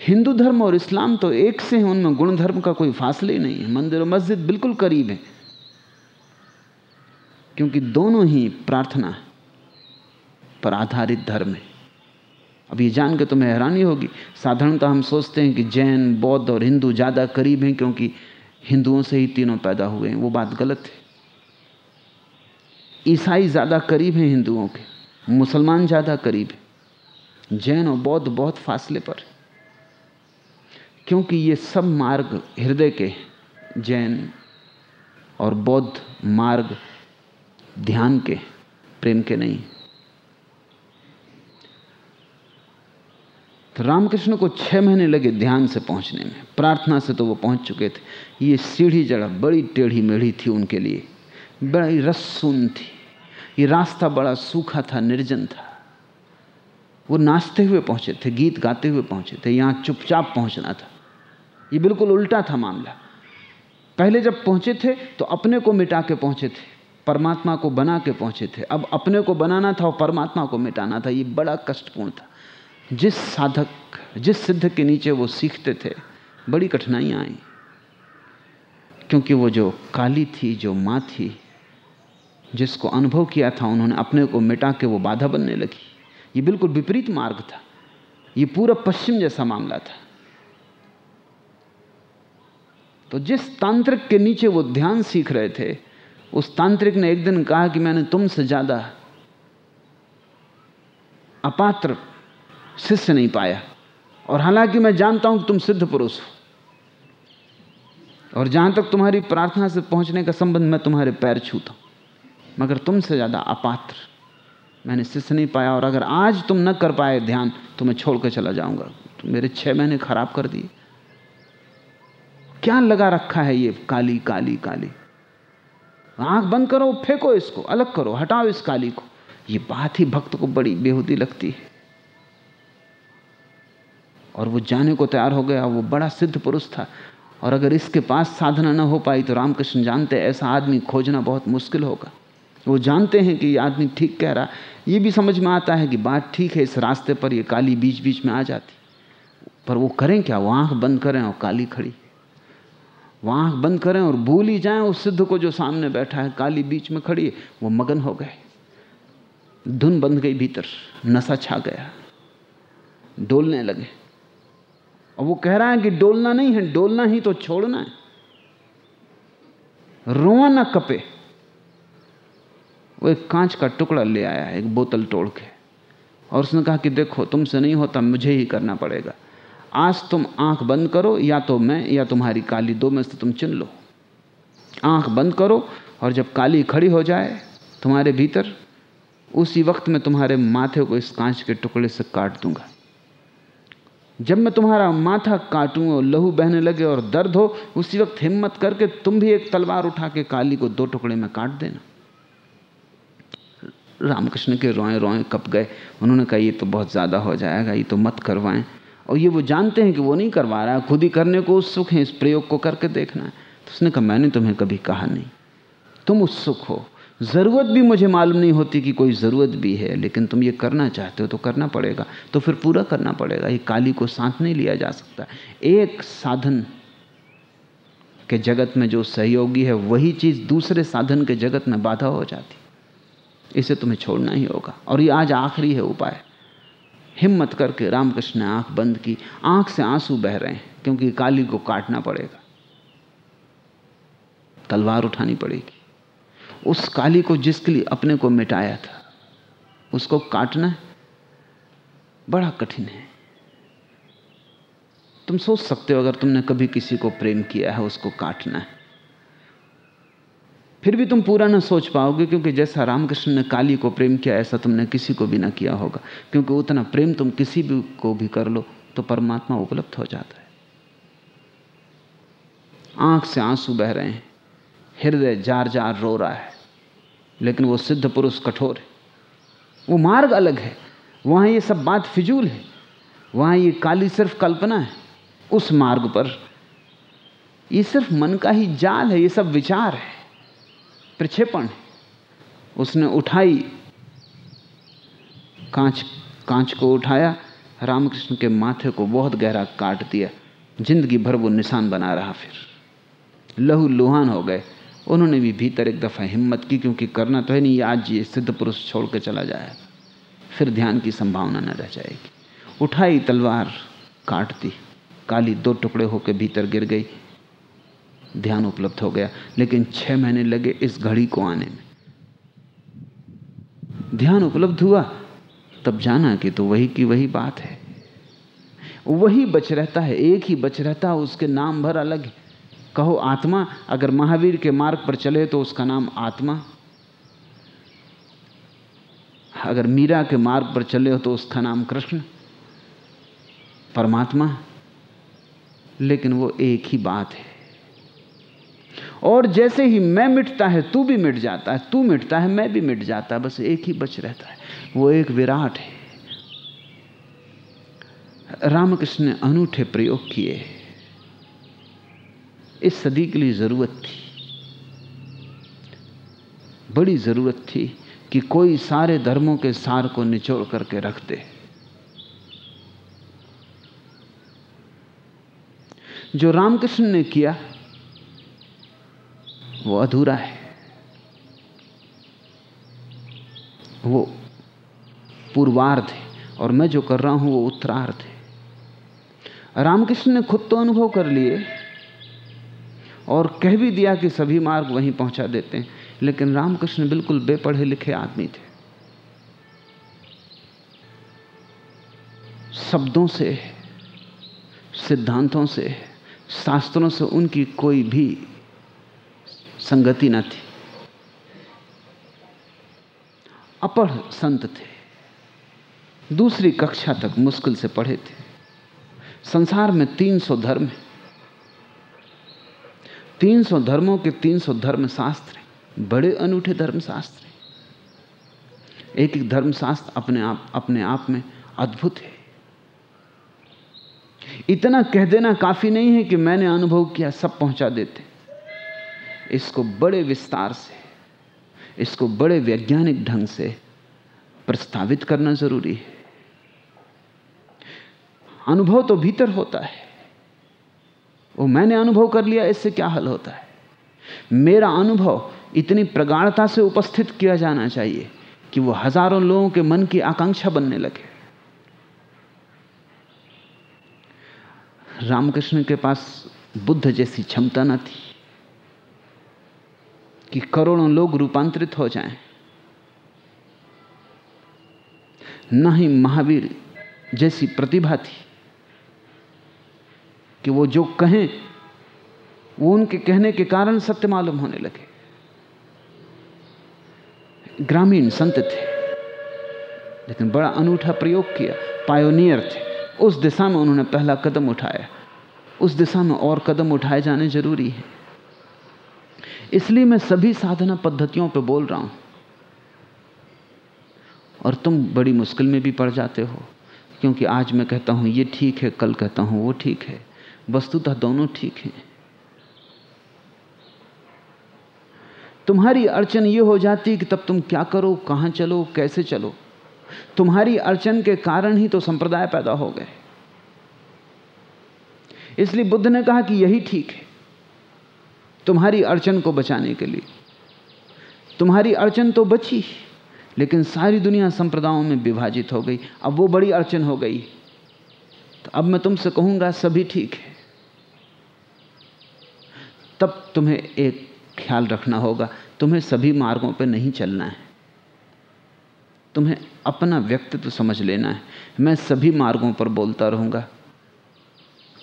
हिंदू धर्म और इस्लाम तो एक से हैं, उनमें गुण धर्म का कोई फासले नहीं है। मंदिर और मस्जिद बिल्कुल करीब है। क्योंकि दोनों ही प्रार्थना पर आधारित धर्म है। अब ये जान के तुम्हें हैरानी होगी। साधारणतः हम सोचते हैं कि जैन, बौद्ध और हिंदू ज़्यादा करीब हैं क्योंकि हिंदुओं से ही तीनों पैदा हुए हैं। वो बात गलत है। ईसाई ज़्यादा करीब हैं हिंदुओं के। मुसलमान ज़्यादा करीब हैं। जैन और बौद्ध बहुत फासले पर क्योंकि ये सब मार्ग हृदय के जैन और बौद्ध मार्ग ध्यान के, प्रेम के नहीं। तो रामकृष्ण को छह महीने लगे ध्यान से पहुँचने में। प्रार्थना से तो वो पहुँच चुके थे। ये सीढ़ी जड़ा, बड़ी टेढ़ी मेढ़ी थी उनके लिए। बड़ी रसून थी। ये रास्ता बड़ा सूखा था, निर्जन था। वो नाचते हुए पहुँचे थे, गीत गाते हुए पहुँचे थे, यहाँ चुपचाप पहुँचना था। ये बिल्कुल उल्टा था मामला। पहले जब पहुँचे थे तो अपने को मिटा के पहुँचे थे। परमात्मा को बना के पहुँचे थे। अब अपने को बनाना था और परमात्मा को मिटाना था, ये बड़ा कष्टपूर्ण था। जिस साधक, जिस सिद्ध के नीचे वो सीखते थे, बड़ी कठिनाइयाँ आई। क्योंकि वो जो काली थी, जो माँ थी, जिसको अनुभव किया था, उन्होंने अपने को मिटा के वो बाधा बनने लगी। ये बिल्कुल विपरीत मार्ग था। ये पूरा पश्चिम जैसा मामला था। तो जिस तांत्रिक के नीचे वो ध्यान सीख रहे थे उस तांत्रिक ने एक दिन कहा कि मैंने तुमसे ज़्यादा अपात्र शिष्य नहीं पाया। और हालाँकि मैं जानता हूँ कि तुम सिद्ध पुरुष हो। और जहाँ तक तुम्हारी प्रार्थना से पहुँचने का संबंध मैं तुम्हारे पैर छूता हूँ। मगर तुमसे ज़्यादा अपात्र मैंने शिष्य नहीं पाया। और अगर आज तुम न कर पाए ध्यान तो मैं छोड़ कर चला जाऊँगा। तो मेरे छह महीने खराब कर दिए। क्या लगा रखा है ये काली काली काली? आँख बंद करो, फेंको इसको, अलग करो, हटाओ इस काली को। ये बात ही भक्त को बड़ी बेहूदी लगती है। और वो जाने को तैयार हो गया, वो बड़ा सिद्ध पुरुष था। और अगर इसके पास साधना ना हो पाई तो रामकृष्ण जानते ऐसा आदमी खोजना बहुत मुश्किल होगा। वो जानते हैं कि ये आदमी ठीक कह रहा ये भी समझ में आता है कि बात ठीक है, इस रास्ते पर ये काली बीच बीच में आ जाती। पर वो करें क्या? वो आँख बंद करें और काली खड़ी। वो आँख बंद करें और भूल ही जाएँ उस सिद्ध को जो सामने बैठा है, काली बीच में खड़ी है, वो मगन हो गए। धुन बंध गई भीतर, नशा छा गया। डोलने लगे। और वो कह रहा है कि डोलना नहीं है, डोलना ही तो छोड़ना है। रोआ ना कपे। वो एक कांच का टुकड़ा ले आया, एक बोतल तोड़ के। और उसने कहा कि देखो, तुमसे नहीं होता, मुझे ही करना पड़ेगा। आज तुम आँख बंद करो, या तो मैं, या तुम्हारी काली दो में से तुम चुन लो। आँख बंद करो, और जब काली खड़ी हो जाए तुम्हारे भीतर, उसी वक्त मैं तुम्हारे माथे को इस कांच के टुकड़े से काट दूँगा। जब मैं तुम्हारा माथा काटूं और लहू बहने लगे और दर्द हो, उसी वक्त हिम्मत करके तुम भी एक तलवार उठा के काली को दो टुकड़े में काट देना। रामकृष्ण के रोए रोए कप गए। उन्होंने कहा, ये तो बहुत ज़्यादा हो जाएगा, ये तो मत करवाएँ। और ये वो जानते हैं कि वो नहीं करवा रहा है, खुद ही करने को उत्सुक है, इस प्रयोग को करके देखना है। तो उसने कहा, मैंने तुम्हें कभी कहा नहीं। तुम उत्सुक हो। ज़रूरत भी मुझे मालूम नहीं होती कि कोई ज़रूरत भी है, लेकिन तुम ये करना चाहते हो तो करना पड़ेगा। तो फिर पूरा करना पड़ेगा। ये काली को साथ नहीं लिया जा सकता। एक साधन के जगत में जो सहयोगी है, वही चीज़ दूसरे साधन के जगत में बाधा हो जाती। इसे तुम्हें छोड़ना ही होगा। और ये आज आखिरी है उपाय। हिम्मत करके रामकृष्ण ने आँख बंद की। आँख से आँसू बह रहे हैं, क्योंकि काली को काटना पड़ेगा। तलवार उठानी पड़ेगी। उस काली को जिसके लिए अपने को मिटाया था, उसको काटना बड़ा कठिन है। तुम सोच सकते हो, अगर तुमने कभी किसी को प्रेम किया है, उसको काटना है। फिर भी तुम पूरा ना सोच पाओगे, क्योंकि जैसा रामकृष्ण ने काली को प्रेम किया, ऐसा तुमने किसी को भी ना किया होगा। क्योंकि उतना प्रेम तुम किसी भी को भी कर लो तो परमात्मा उपलब्ध हो जाता है। आँख से आँसू बह रहे हैं, हृदय जार जार रो रहा है, लेकिन वो सिद्ध पुरुष कठोर है। वो मार्ग अलग है, वहाँ ये सब बात फिजूल है, वहाँ ये काली सिर्फ़ कल्पना है, उस मार्ग पर। ये सिर्फ़ मन का ही जाल है, ये सब विचार है। प्रक्षेपण। उसने उठाई, कांच कांच को उठाया, रामकृष्ण के माथे को बहुत गहरा काट दिया। ज़िंदगी भर वो निशान बना रहा फिर। लहू लुहान हो गए। उन्होंने भी भीतर एक दफ़ा हिम्मत की, क्योंकि करना तो है नहीं आज ये सिद्ध पुरुष छोड़ के चला जाएगा फिर ध्यान की संभावना न रह जाएगी। उठाई तलवार, काट दी। काली दो टुकड़े होकर भीतर गिर गई। ध्यान उपलब्ध हो गया। लेकिन छह महीने लगे इस घड़ी को आने में। ध्यान उपलब्ध हुआ, तब जाना कि तो वही की वही बात है। वही बच रहता है, एक ही बच रहता है, उसके नाम भर अलग है। कहो, आत्मा, अगर महावीर के मार्ग पर चले तो उसका नाम आत्मा। अगर मीरा के मार्ग पर चले हो तो उसका नाम कृष्ण। परमात्मा। लेकिन वो एक ही बात है। और जैसे ही मैं मिटता है, तू भी मिट जाता है, तू मिटता है, मैं भी मिट जाता है, बस एक ही बच रहता है। वो एक विराट है। रामकृष्ण ने अनूठे प्रयोग किए। इस सदी के लिए ज़रूरत थी। बड़ी ज़रूरत थी कि कोई सारे धर्मों के सार को निचोड़ करके रख दे। जो रामकृष्ण ने किया वो अधूरा है। वो पूर्वार्ध है और मैं जो कर रहा हूँ वो उत्तरार्ध है। रामकृष्ण ने खुद तो अनुभव कर लिए और कह भी दिया कि सभी मार्ग वहीं पहुँचा देते हैं, लेकिन रामकृष्ण बिल्कुल बेपढ़े लिखे आदमी थे। शब्दों से, सिद्धांतों से, शास्त्रों से उनकी कोई भी संगति न थी। अपढ़ संत थे। दूसरी कक्षा तक मुश्किल से पढ़े थे। संसार में 300 धर्म है। 300 धर्मों के 300 धर्म शास्त्र बड़े अनूठे धर्म शास्त्र एक एक धर्मशास्त्र अपने आप अपने आप में अद्भुत है। इतना कह देना काफ़ी नहीं है कि मैंने अनुभव किया, सब पहुँचा देते। इसको बड़े विस्तार से, इसको बड़े वैज्ञानिक ढंग से प्रस्तावित करना ज़रूरी है। अनुभव तो भीतर होता है। वो मैंने अनुभव कर लिया, इससे क्या हल होता है? मेरा अनुभव इतनी प्रगाढ़ता से उपस्थित किया जाना चाहिए कि वो हज़ारों लोगों के मन की आकांक्षा बनने लगे। रामकृष्ण के पास बुद्ध जैसी क्षमता न थी। कि करोड़ों लोग रूपांतरित हो जाएँ। न ही महावीर जैसी प्रतिभा थी कि वो जो कहें, वो उनके कहने के कारण सत्य मालूम होने लगे। ग्रामीण संत थे, लेकिन बड़ा अनूठा प्रयोग किया। पायोनियर थे। उस दिशा में उन्होंने पहला कदम उठाया। उस दिशा में और कदम उठाए जाने ज़रूरी है। इसलिए मैं सभी साधना पद्धतियों पर बोल रहा हूँ। और तुम बड़ी मुश्किल में भी पड़ जाते हो, क्योंकि आज मैं कहता हूँ, ये ठीक है, कल कहता हूँ, वो ठीक है। वस्तुतः दोनों ठीक हैं। तुम्हारी अड़चन ये हो जाती कि तब तुम क्या करो, कहाँ चलो, कैसे चलो। तुम्हारी अड़चन के कारण ही तो संप्रदाय पैदा हो गए। इसलिए बुद्ध ने कहा कि यही ठीक है। तुम्हारी अड़चन को बचाने के लिए। तुम्हारी अड़चन तो बची, लेकिन सारी दुनिया संप्रदायों में विभाजित हो गई। अब वो बड़ी अड़चन हो गई। तो अब मैं तुमसे कहूँगा, सभी ठीक है। तब तुम्हें एक ख्याल रखना होगा, तुम्हें सभी मार्गों पर नहीं चलना है। तुम्हें अपना व्यक्तित्व समझ लेना है। मैं सभी मार्गों पर बोलता रहूँगा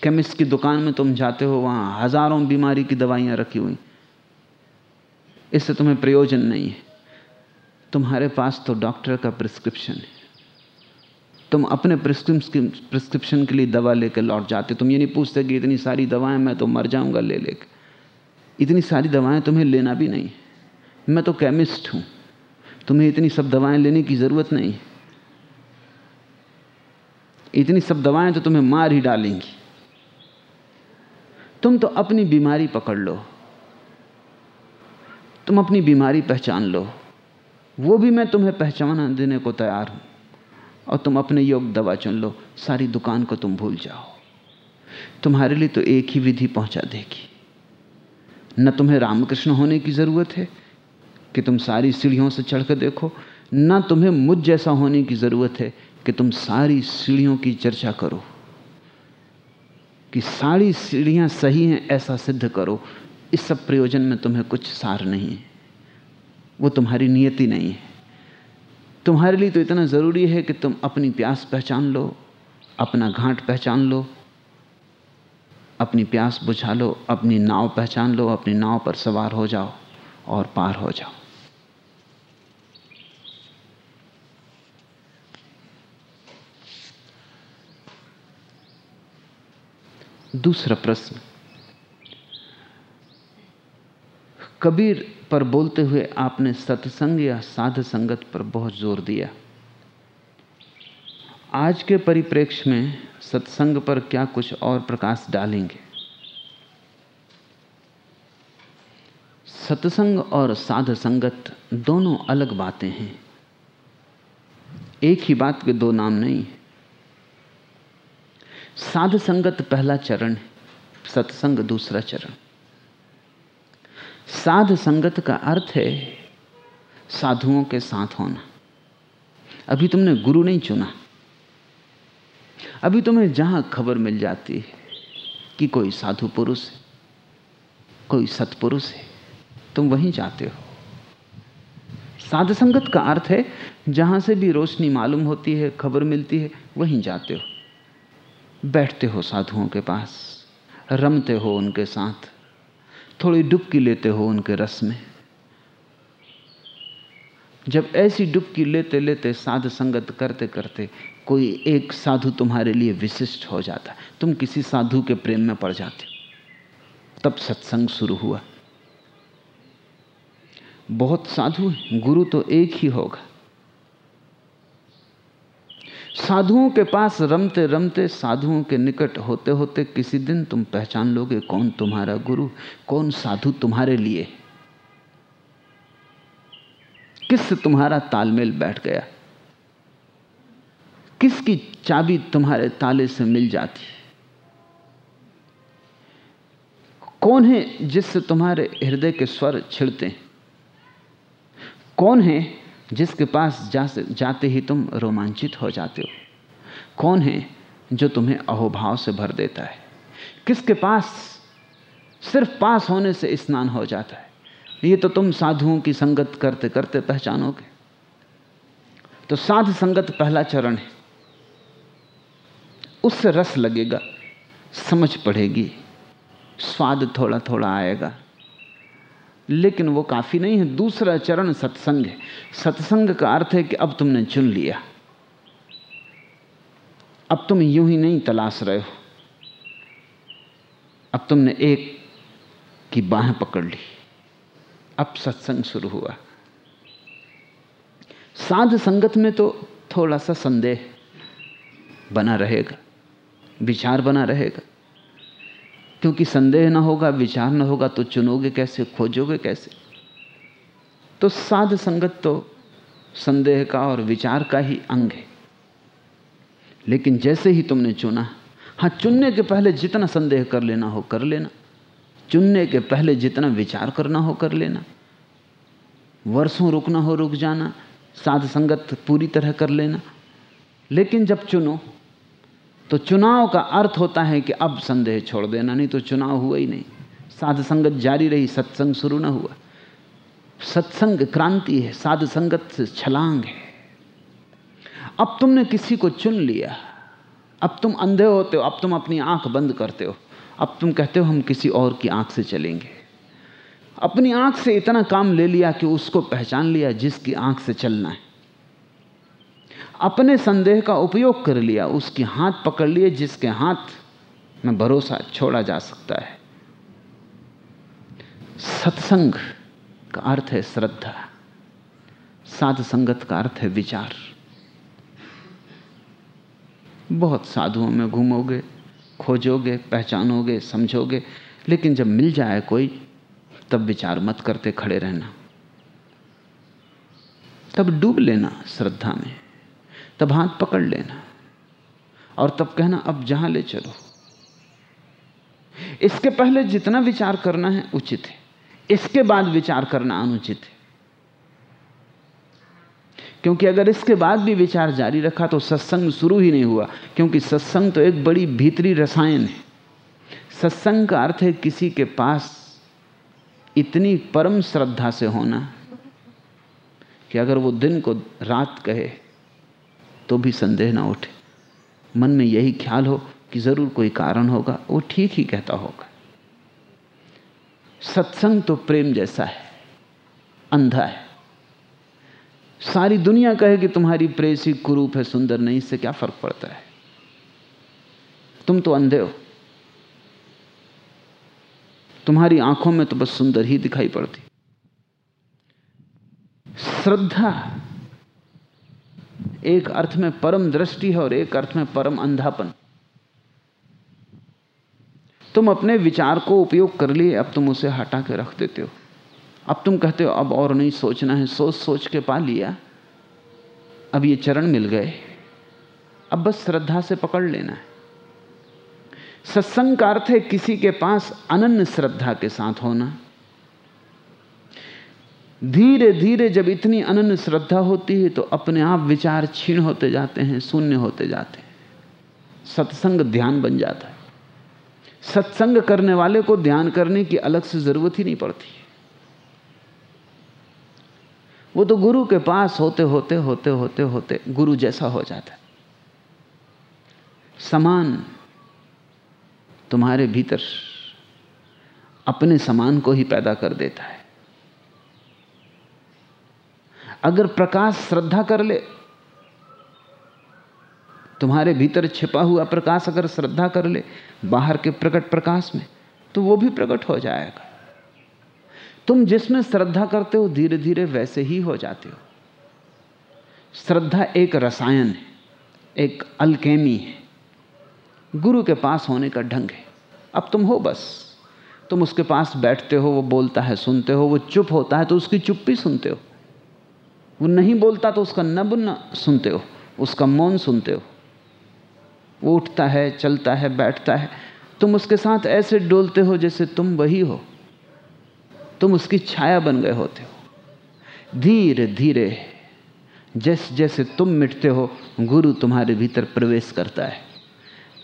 केमिस्ट की दुकान में तुम जाते हो, वहाँ हज़ारों बीमारी की दवाइयाँ रखी हुई। इससे तुम्हें प्रयोजन नहीं है। तुम्हारे पास तो डॉक्टर का प्रिस्क्रिप्शन है। तुम अपने प्रिस्क्रिप्शन के लिए दवा लेकर लौट जाते तुम ये नहीं पूछते कि इतनी सारी दवाएँ मैं तो मर जाऊँगा ले लेकर। इतनी सारी दवाएँ तुम्हें लेना भी नहीं। मैं तो केमिस्ट हूँ। तुम्हें इतनी सब दवाएँ लेने की ज़रूरत नहीं। इतनी सब दवाएँ तो तुम्हें मार ही डालेंगी। तुम तो अपनी बीमारी पकड़ लो। तुम अपनी बीमारी पहचान लो। वो भी मैं तुम्हें पहचान देने को तैयार हूँ और तुम अपने योग दवा चुन लो। सारी दुकान को तुम भूल जाओ। तुम्हारे लिए तो एक ही विधि पहुँचा देगी। न तुम्हें रामकृष्ण होने की ज़रूरत है कि तुम सारी सीढ़ियों से चढ़कर देखो। न तुम्हें मुझ जैसा होने की ज़रूरत है कि तुम सारी सीढ़ियों की चर्चा करो। कि सारी सीढ़ियाँ सही हैं, ऐसा सिद्ध करो। इस सब प्रयोजन में तुम्हें कुछ सार नहीं है। वो तुम्हारी नियति नहीं है। तुम्हारे लिए तो इतना ज़रूरी है कि तुम अपनी प्यास पहचान लो, अपना घाट पहचान लो, अपनी प्यास बुझा लो, अपनी नाव पहचान लो, अपनी नाव पर सवार हो जाओ और पार हो जाओ। दूसरा प्रश्न। कबीर पर बोलते हुए आपने सत्संग या साध संगत पर बहुत ज़ोर दिया। आज के परिप्रेक्ष्य में सत्संग पर क्या कुछ और प्रकाश डालेंगे? सत्संग और साध संगत दोनों अलग बातें हैं। एक ही बात के दो नाम नहीं साध संगत पहला चरण है, सत्संग दूसरा चरण। साध संगत का अर्थ है साधुओं के साथ होना। अभी तुमने गुरु नहीं चुना। अभी तुम्हें जहाँ खबर मिल जाती है कि कोई साधु पुरुष है, कोई सतपुरुष है, तुम वहीं जाते हो। साध संगत का अर्थ है जहाँ से भी रोशनी मालूम होती है, खबर मिलती है, वहीं जाते हो। बैठते हो साधुओं के पास, रमते हो उनके साथ, थोड़ी डुबकी लेते हो उनके रस में। जब ऐसी डुबकी लेते लेते साध संगत करते करते कोई एक साधु तुम्हारे लिए विशिष्ट हो जाता है तुम किसी साधु के प्रेम में पड़ जाते। हो तब सत्संग शुरू हुआ। बहुत साधु गुरु तो एक ही होगा। साधुओं के पास रमते रमते, साधुओं के निकट होते होते किसी दिन तुम पहचान लोगे कौन तुम्हारा गुरु, कौन साधु तुम्हारे लिए। किससे तुम्हारा तालमेल बैठ गया? किसकी चाबी तुम्हारे ताले से मिल जाती? कौन है जिससे तुम्हारे हृदय के स्वर छिड़ते? कौन है जिसके पास जा जाते ही तुम रोमांचित हो जाते हो। कौन है जो तुम्हें अहोभाव से भर देता है? किसके पास, सिर्फ़ पास होने से स्नान हो जाता है? ये तो तुम साधुओं की संगत करते करते पहचानोगे। तो साध संगत पहला चरण है। उससे रस लगेगा, समझ पड़ेगी। स्वाद थोड़ा थोड़ा आएगा। लेकिन वो काफ़ी नहीं है, दूसरा चरण सत्संग है। सत्संग का अर्थ है कि अब तुमने चुन लिया। अब तुम यूँ ही नहीं तलाश रहे हो। अब तुमने एक की बाह पकड़ ली। अब सत्संग शुरू हुआ। साध संगत में तो थोड़ा सा संदेह बना रहेगा, विचार बना रहेगा। क्योंकि संदेह ना होगा, विचार ना होगा तो चुनोगे कैसे, खोजोगे कैसे? तो साध संगत तो संदेह का और विचार का ही अंग है। लेकिन जैसे ही तुमने चुना हाँ चुनने के पहले जितना संदेह कर लेना हो कर लेना। चुनने के पहले जितना विचार करना हो कर लेना। वर्षों रुकना हो रुक जाना, साध संगत पूरी तरह कर लेना। लेकिन जब चुनो तो चुनाव का अर्थ होता है कि अब संदेह छोड़ देना, नहीं तो चुनाव हुआ ही नहीं। साध संगत जारी रही, सत्संग शुरू ना हुआ। सत्संग क्रांति है साध संगत से छलांग है। अब तुमने किसी को चुन लिया। अब तुम अंधे होते हो, अब तुम अपनी आँख बंद करते हो। अब तुम कहते हो, हम किसी और की आँख से चलेंगे। अपनी आँख से इतना काम ले लिया कि उसको पहचान लिया जिसकी आँख से चलना है। अपने संदेह का उपयोग कर लिया, उसके हाथ पकड़ लिए, जिसके हाथ में भरोसा छोड़ा जा सकता है। सत्संग का अर्थ है श्रद्धा। साध संगत का अर्थ है विचार। बहुत साधुओं में घूमोगे, खोजोगे, पहचानोगे, समझोगे, लेकिन जब मिल जाए कोई, तब विचार मत करते खड़े रहना। तब डूब लेना श्रद्धा में। तब हाथ पकड़ लेना। और तब कहना, अब जहाँ ले चलो। इसके पहले जितना विचार करना है, उचित है। इसके बाद विचार करना अनुचित है। क्योंकि अगर इसके बाद भी विचार जारी रखा तो सत्संग शुरू ही नहीं हुआ। क्योंकि सत्संग तो एक बड़ी भीतरी रसायन है। सत्संग का अर्थ है किसी के पास इतनी परम श्रद्धा से होना कि अगर वो दिन को रात कहे तो भी संदेह ना उठे। मन में यही ख्याल हो कि ज़रूर कोई कारण होगा, वो ठीक ही कहता होगा। सत्संग तो प्रेम जैसा है, अंधा है। सारी दुनिया कहे कि तुम्हारी प्रेसी कुरूप है, सुंदर नहीं, इससे क्या फ़र्क पड़ता है? तुम तो अंधे हो। तुम्हारी आँखों में तो बस सुंदर ही दिखाई पड़ती। श्रद्धा एक अर्थ में परम दृष्टि है और एक अर्थ में परम अंधापन। तुम अपने विचार को उपयोग कर लिए, अब तुम उसे हटा के रख देते हो। अब तुम कहते हो, अब और नहीं सोचना है, सोच सोच के पा लिया। अब ये चरण मिल गए। अब बस श्रद्धा से पकड़ लेना है। सत्संग का अर्थ है किसी के पास अनन्य श्रद्धा के साथ होना। धीरे धीरे जब इतनी अनन्य श्रद्धा होती है तो अपने आप विचार छीण होते जाते हैं, शून्य होते जाते हैं। सत्संग ध्यान बन जाता है। सत्संग करने वाले को ध्यान करने की अलग से ज़रूरत ही नहीं पड़ती। वो तो गुरु के पास होते होते होते होते होते गुरु जैसा हो जाता है। समान तुम्हारे भीतर अपने समान को ही पैदा कर देता है। अगर प्रकाश श्रद्धा कर ले, तुम्हारे भीतर छिपा हुआ प्रकाश अगर श्रद्धा कर ले, बाहर के प्रकट प्रकाश में तो वो भी प्रकट हो जाएगा। तुम जिसमें श्रद्धा करते हो धीरे धीरे वैसे ही हो जाते हो। श्रद्धा एक रसायन है, एक अल्केमी है। गुरु के पास होने का ढंग है। अब तुम हो बस। तुम उसके पास बैठते हो, वो बोलता है, सुनते हो, वो चुप होता है तो उसकी चुप्पी सुनते हो। वो नहीं बोलता तो उसका न बुन सुनते हो, उसका मौन सुनते हो। वो उठता है, चलता है, बैठता है। तुम उसके साथ ऐसे डोलते हो जैसे तुम वही हो। तुम उसकी छाया बन गए होते हो। धीरे धीरे, जैसे जैसे तुम मिटते हो, गुरु तुम्हारे भीतर प्रवेश करता है।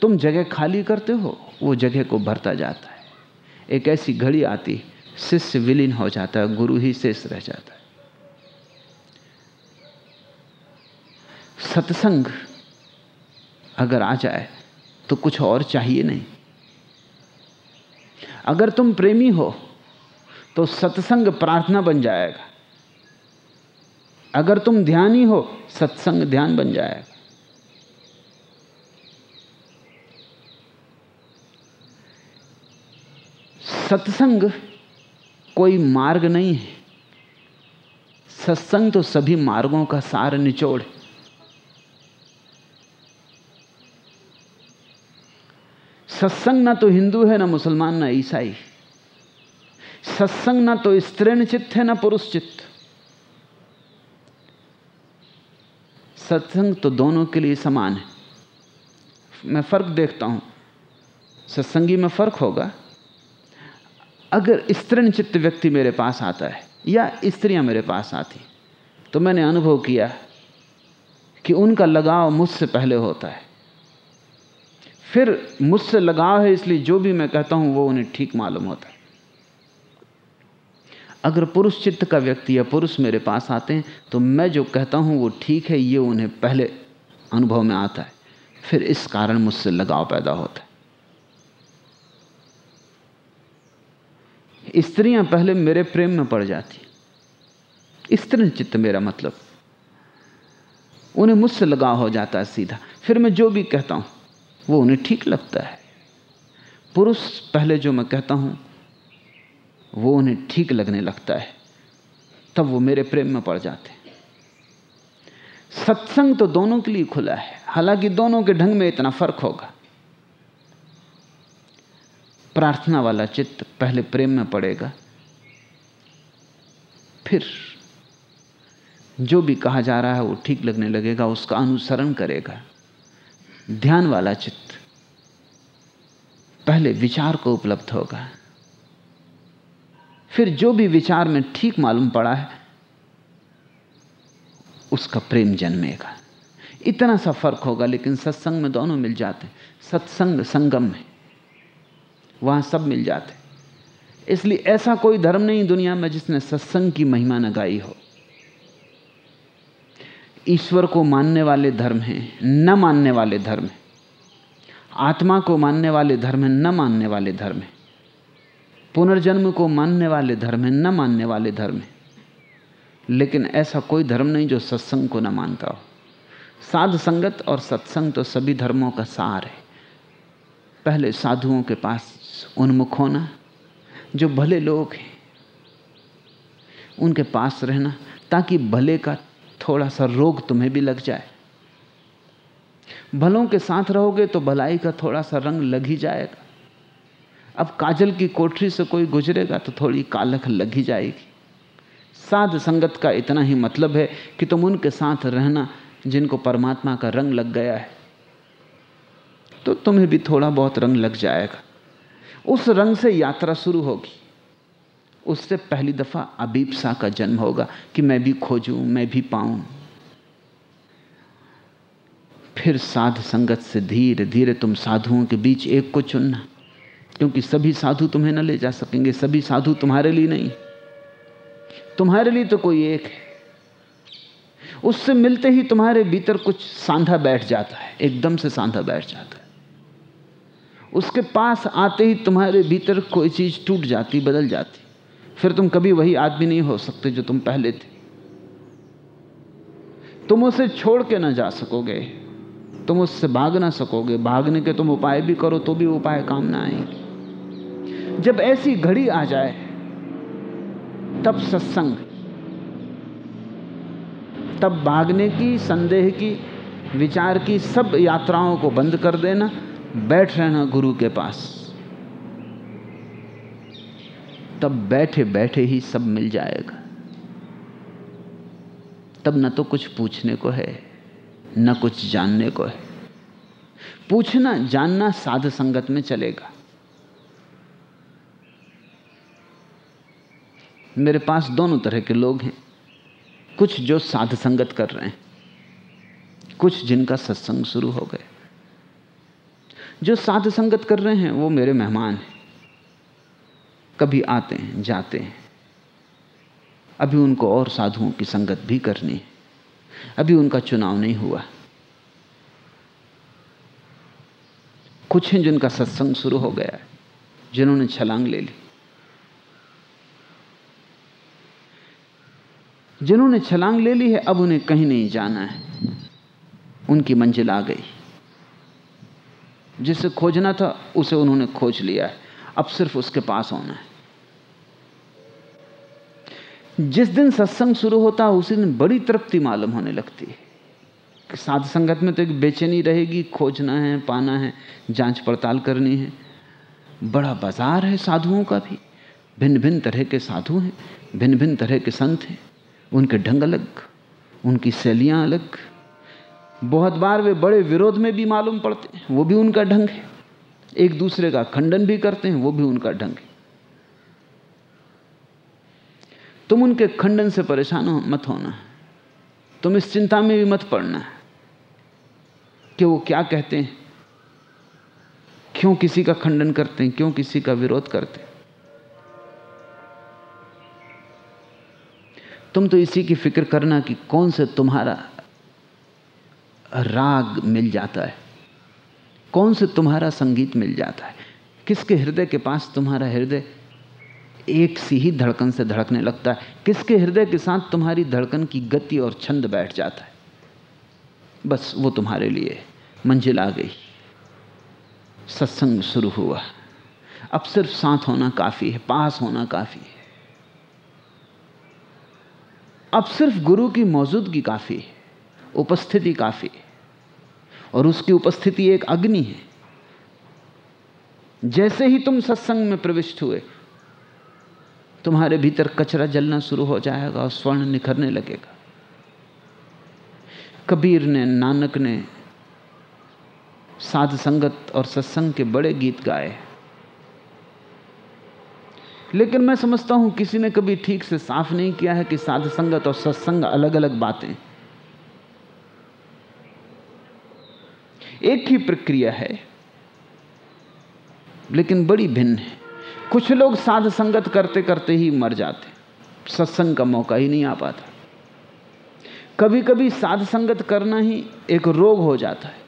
तुम जगह खाली करते हो, वो जगह को भरता जाता है। एक ऐसी घड़ी आती, शिष्य विलीन हो जाता है, गुरु ही शेष रह जाता है। सत्संग अगर आ जाए तो कुछ और चाहिए नहीं। अगर तुम प्रेमी हो तो सत्संग प्रार्थना बन जाएगा। अगर तुम ध्यानी हो, सत्संग ध्यान बन जाएगा। सत्संग कोई मार्ग नहीं है। सत्संग तो सभी मार्गों का सार निचोड़ है। सत्संग ना तो हिंदू है, ना मुसलमान, ना ईसाई। सत्संग ना तो स्त्रीण चित्त है, ना पुरुष चित्त। सत्संग तो दोनों के लिए समान है। मैं फ़र्क देखता हूँ। सत्संगी में फ़र्क होगा। अगर स्त्रीण चित्त व्यक्ति मेरे पास आता है, या स्त्रियाँ मेरे पास आती तो मैंने अनुभव किया कि उनका लगाव मुझसे पहले होता है। फिर मुझसे लगाव है, इसलिए जो भी मैं कहता हूँ, वो उन्हें ठीक मालूम होता है। अगर पुरुष चित्त का व्यक्ति या पुरुष मेरे पास आते हैं तो मैं जो कहता हूँ, वो ठीक है, ये उन्हें पहले अनुभव में आता है। फिर इस कारण मुझसे लगाव पैदा होता है। स्त्रियाँ पहले मेरे प्रेम में पड़ जाती स्त्री चित्त मेरा मतलब। उन्हें मुझसे लगाव हो जाता है सीधा। फिर मैं जो भी कहता हूँ वो उन्हें ठीक लगता है। पुरुष, पहले जो मैं कहता हूँ, वो उन्हें ठीक लगने लगता है। तब वो मेरे प्रेम में पड़ जाते सत्संग तो दोनों के लिए खुला है। हालाँकि दोनों के ढंग में इतना फ़र्क होगा। प्रार्थना वाला चित्त पहले प्रेम में पड़ेगा। फिर जो भी कहा जा रहा है, वो ठीक लगने लगेगा, उसका अनुसरण करेगा। ध्यान वाला चित्त पहले विचार को उपलब्ध होगा। फिर जो भी विचार में ठीक मालूम पड़ा है, उसका प्रेम जन्मेगा। इतना सा फ़र्क होगा, लेकिन सत्संग में दोनों मिल जाते सत्संग संगम में वहाँ सब मिल जाते इसलिए ऐसा कोई धर्म नहीं दुनिया में जिसने सत्संग की महिमा न गाई हो। ईश्वर को मानने वाले धर्म हैं, न मानने वाले धर्म हैं। आत्मा को मानने वाले धर्म हैं, न मानने वाले धर्म हैं। पुनर्जन्म को मानने वाले धर्म हैं, न मानने वाले धर्म हैं। लेकिन ऐसा कोई धर्म नहीं जो सत्संग को न मानता हो। साध संगत और सत्संग तो सभी धर्मों का सार है। पहले साधुओं के पास उन्मुख होना, जो भले लोग हैं, उनके पास रहना, ताकि भले का थोड़ा सा रोग तुम्हें भी लग जाए। भलों के साथ रहोगे तो भलाई का थोड़ा सा रंग लग ही जाएगा। अब काजल की कोठरी से कोई गुजरेगा तो थोड़ी कालख लग ही जाएगी। साध संगत का इतना ही मतलब है कि तुम उनके साथ रहना जिनको परमात्मा का रंग लग गया है तो तुम्हें भी थोड़ा बहुत रंग लग जाएगा। उस रंग से यात्रा शुरू होगी। उससे पहली दफ़ा अबीपसा का जन्म होगा कि मैं भी खोजूं, मैं भी पाऊँ। फिर साध संगत से धीरे धीरे तुम साधुओं के बीच एक को चुनना। क्योंकि सभी साधु तुम्हें न ले जा सकेंगे, सभी साधु तुम्हारे लिए नहीं। तुम्हारे लिए तो कोई एक है। उससे मिलते ही तुम्हारे भीतर कुछ सांधा बैठ जाता है, एकदम से सांधा बैठ जाता है। उसके पास आते ही तुम्हारे भीतर कोई चीज़ टूट जाती, बदल जाती। फिर तुम कभी वही आदमी नहीं हो सकते जो तुम पहले थे। तुम उसे छोड़ के ना जा सकोगे। तुम उससे भाग ना सकोगे। भागने के तुम उपाय भी करो तो भी उपाय काम ना आएँगे। जब ऐसी घड़ी आ जाए, तब सत्संग। तब भागने की, संदेह की, विचार की सब यात्राओं को बंद कर देना। बैठ रहना गुरु के पास। तब बैठे बैठे ही सब मिल जाएगा। तब न तो कुछ पूछने को है, न कुछ जानने को है। पूछना, जानना साध संगत में चलेगा। मेरे पास दोनों तरह के लोग हैं, कुछ जो साध संगत कर रहे हैं, कुछ जिनका सत्संग शुरू हो गए जो साध संगत कर रहे हैं, वो मेरे मेहमान हैं। कभी आते हैं, जाते हैं। अभी उनको और साधुओं की संगत भी करनी है। अभी उनका चुनाव नहीं हुआ। कुछ हैं जिनका सत्संग शुरू हो गया है, जिन्होंने छलांग ले ली। जिन्होंने छलांग ले ली है, अब उन्हें कहीं नहीं जाना है। उनकी मंजिल आ गई। जिसे खोजना था, उसे उन्होंने खोज लिया है। अब सिर्फ़ उसके पास होना है। जिस दिन सत्संग शुरू होता है, उसी दिन बड़ी तृप्ति मालूम होने लगती है। कि साध संगत में तो एक बेचैनी रहेगी, खोजना है, पाना है, जाँच पड़ताल करनी है। बड़ा बाज़ार है साधुओं का भी। भिन्न भिन्न तरह के साधु हैं भिन्न भिन्न तरह के संत हैं। उनके ढंग अलग, उनकी शैलियाँ अलग। बहुत बार वे बड़े विरोध में भी मालूम पड़ते हैं, वो भी उनका ढंग है। एक दूसरे का खंडन भी करते हैं, वो भी उनका ढंग है। तुम उनके खंडन से परेशान हो, मत होना। तुम इस चिंता में भी मत पड़ना कि वो क्या कहते हैं, क्यों किसी का खंडन करते हैं, क्यों किसी का विरोध करते हैं। तुम तो इसी की फ़िक्र करना कि कौन से तुम्हारा राग मिल जाता है, कौन से तुम्हारा संगीत मिल जाता है, किसके हृदय के पास तुम्हारा हृदय एक सी ही धड़कन से धड़कने लगता है। किसके हृदय के साथ तुम्हारी धड़कन की गति और छंद बैठ जाता है? बस वो तुम्हारे लिए मंजिल आ गई। सत्संग शुरू हुआ। अब सिर्फ़ साथ होना काफ़ी है, पास होना काफ़ी है। अब सिर्फ़ गुरु की मौजूदगी काफ़ी है, उपस्थिति काफ़ी है, और उसकी उपस्थिति एक अग्नि है। जैसे ही तुम सत्संग में प्रविष्ट हुए तुम्हारे भीतर कचरा जलना शुरू हो जाएगा और स्वर्ण निखरने लगेगा। कबीर ने, नानक ने साध संगत और सत्संग के बड़े गीत गाए। लेकिन मैं समझता हूँ किसी ने कभी ठीक से साफ़ नहीं किया है कि साध संगत और सत्संग अलग अलग बातें। एक ही प्रक्रिया है, लेकिन बड़ी भिन्न है। कुछ लोग साध संगत करते करते ही मर जाते। सत्संग का मौका ही नहीं आ पाता। कभी कभी साध संगत करना ही एक रोग हो जाता है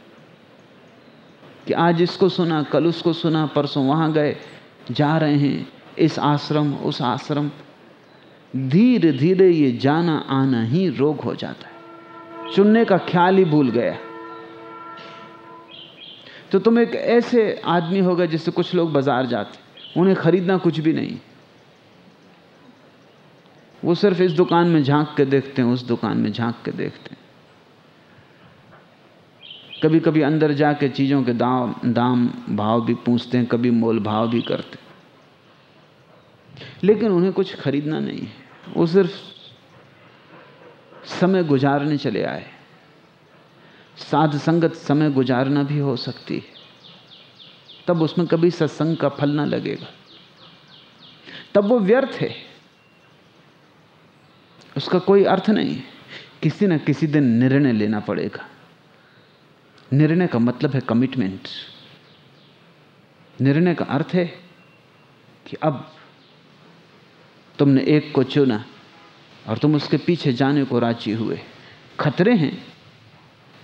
कि आज इसको सुना, कल उसको सुना, परसों वहाँ गए, जा रहे हैं, इस आश्रम, उस आश्रम। धीरे धीरे ये जाना, आना ही रोग हो जाता है। चुनने का ख्याल ही भूल गया। तो तुम एक ऐसे आदमी होगा जिससे कुछ लोग बाज़ार जाते। उन्हें खरीदना कुछ भी नहीं। वो सिर्फ़ इस दुकान में झाँक के देखते हैं, उस दुकान में झाँक के देखते हैं। कभी कभी अंदर जाके चीज़ों के दाम दाम भाव भी पूछते हैं, कभी मोल भाव भी करते लेकिन उन्हें कुछ खरीदना नहीं है। वो सिर्फ़ समय गुजारने चले आए साध संगत समय गुजारना भी हो सकती है। तब उसमें कभी सत्संग का फल ना लगेगा। तब वो व्यर्थ है। उसका कोई अर्थ नहीं है। किसी न किसी दिन निर्णय लेना पड़ेगा। निर्णय का मतलब है कमिटमेंट निर्णय का अर्थ है कि अब तुमने एक को चुना और तुम उसके पीछे जाने को राज़ी हुए। खतरे हैं।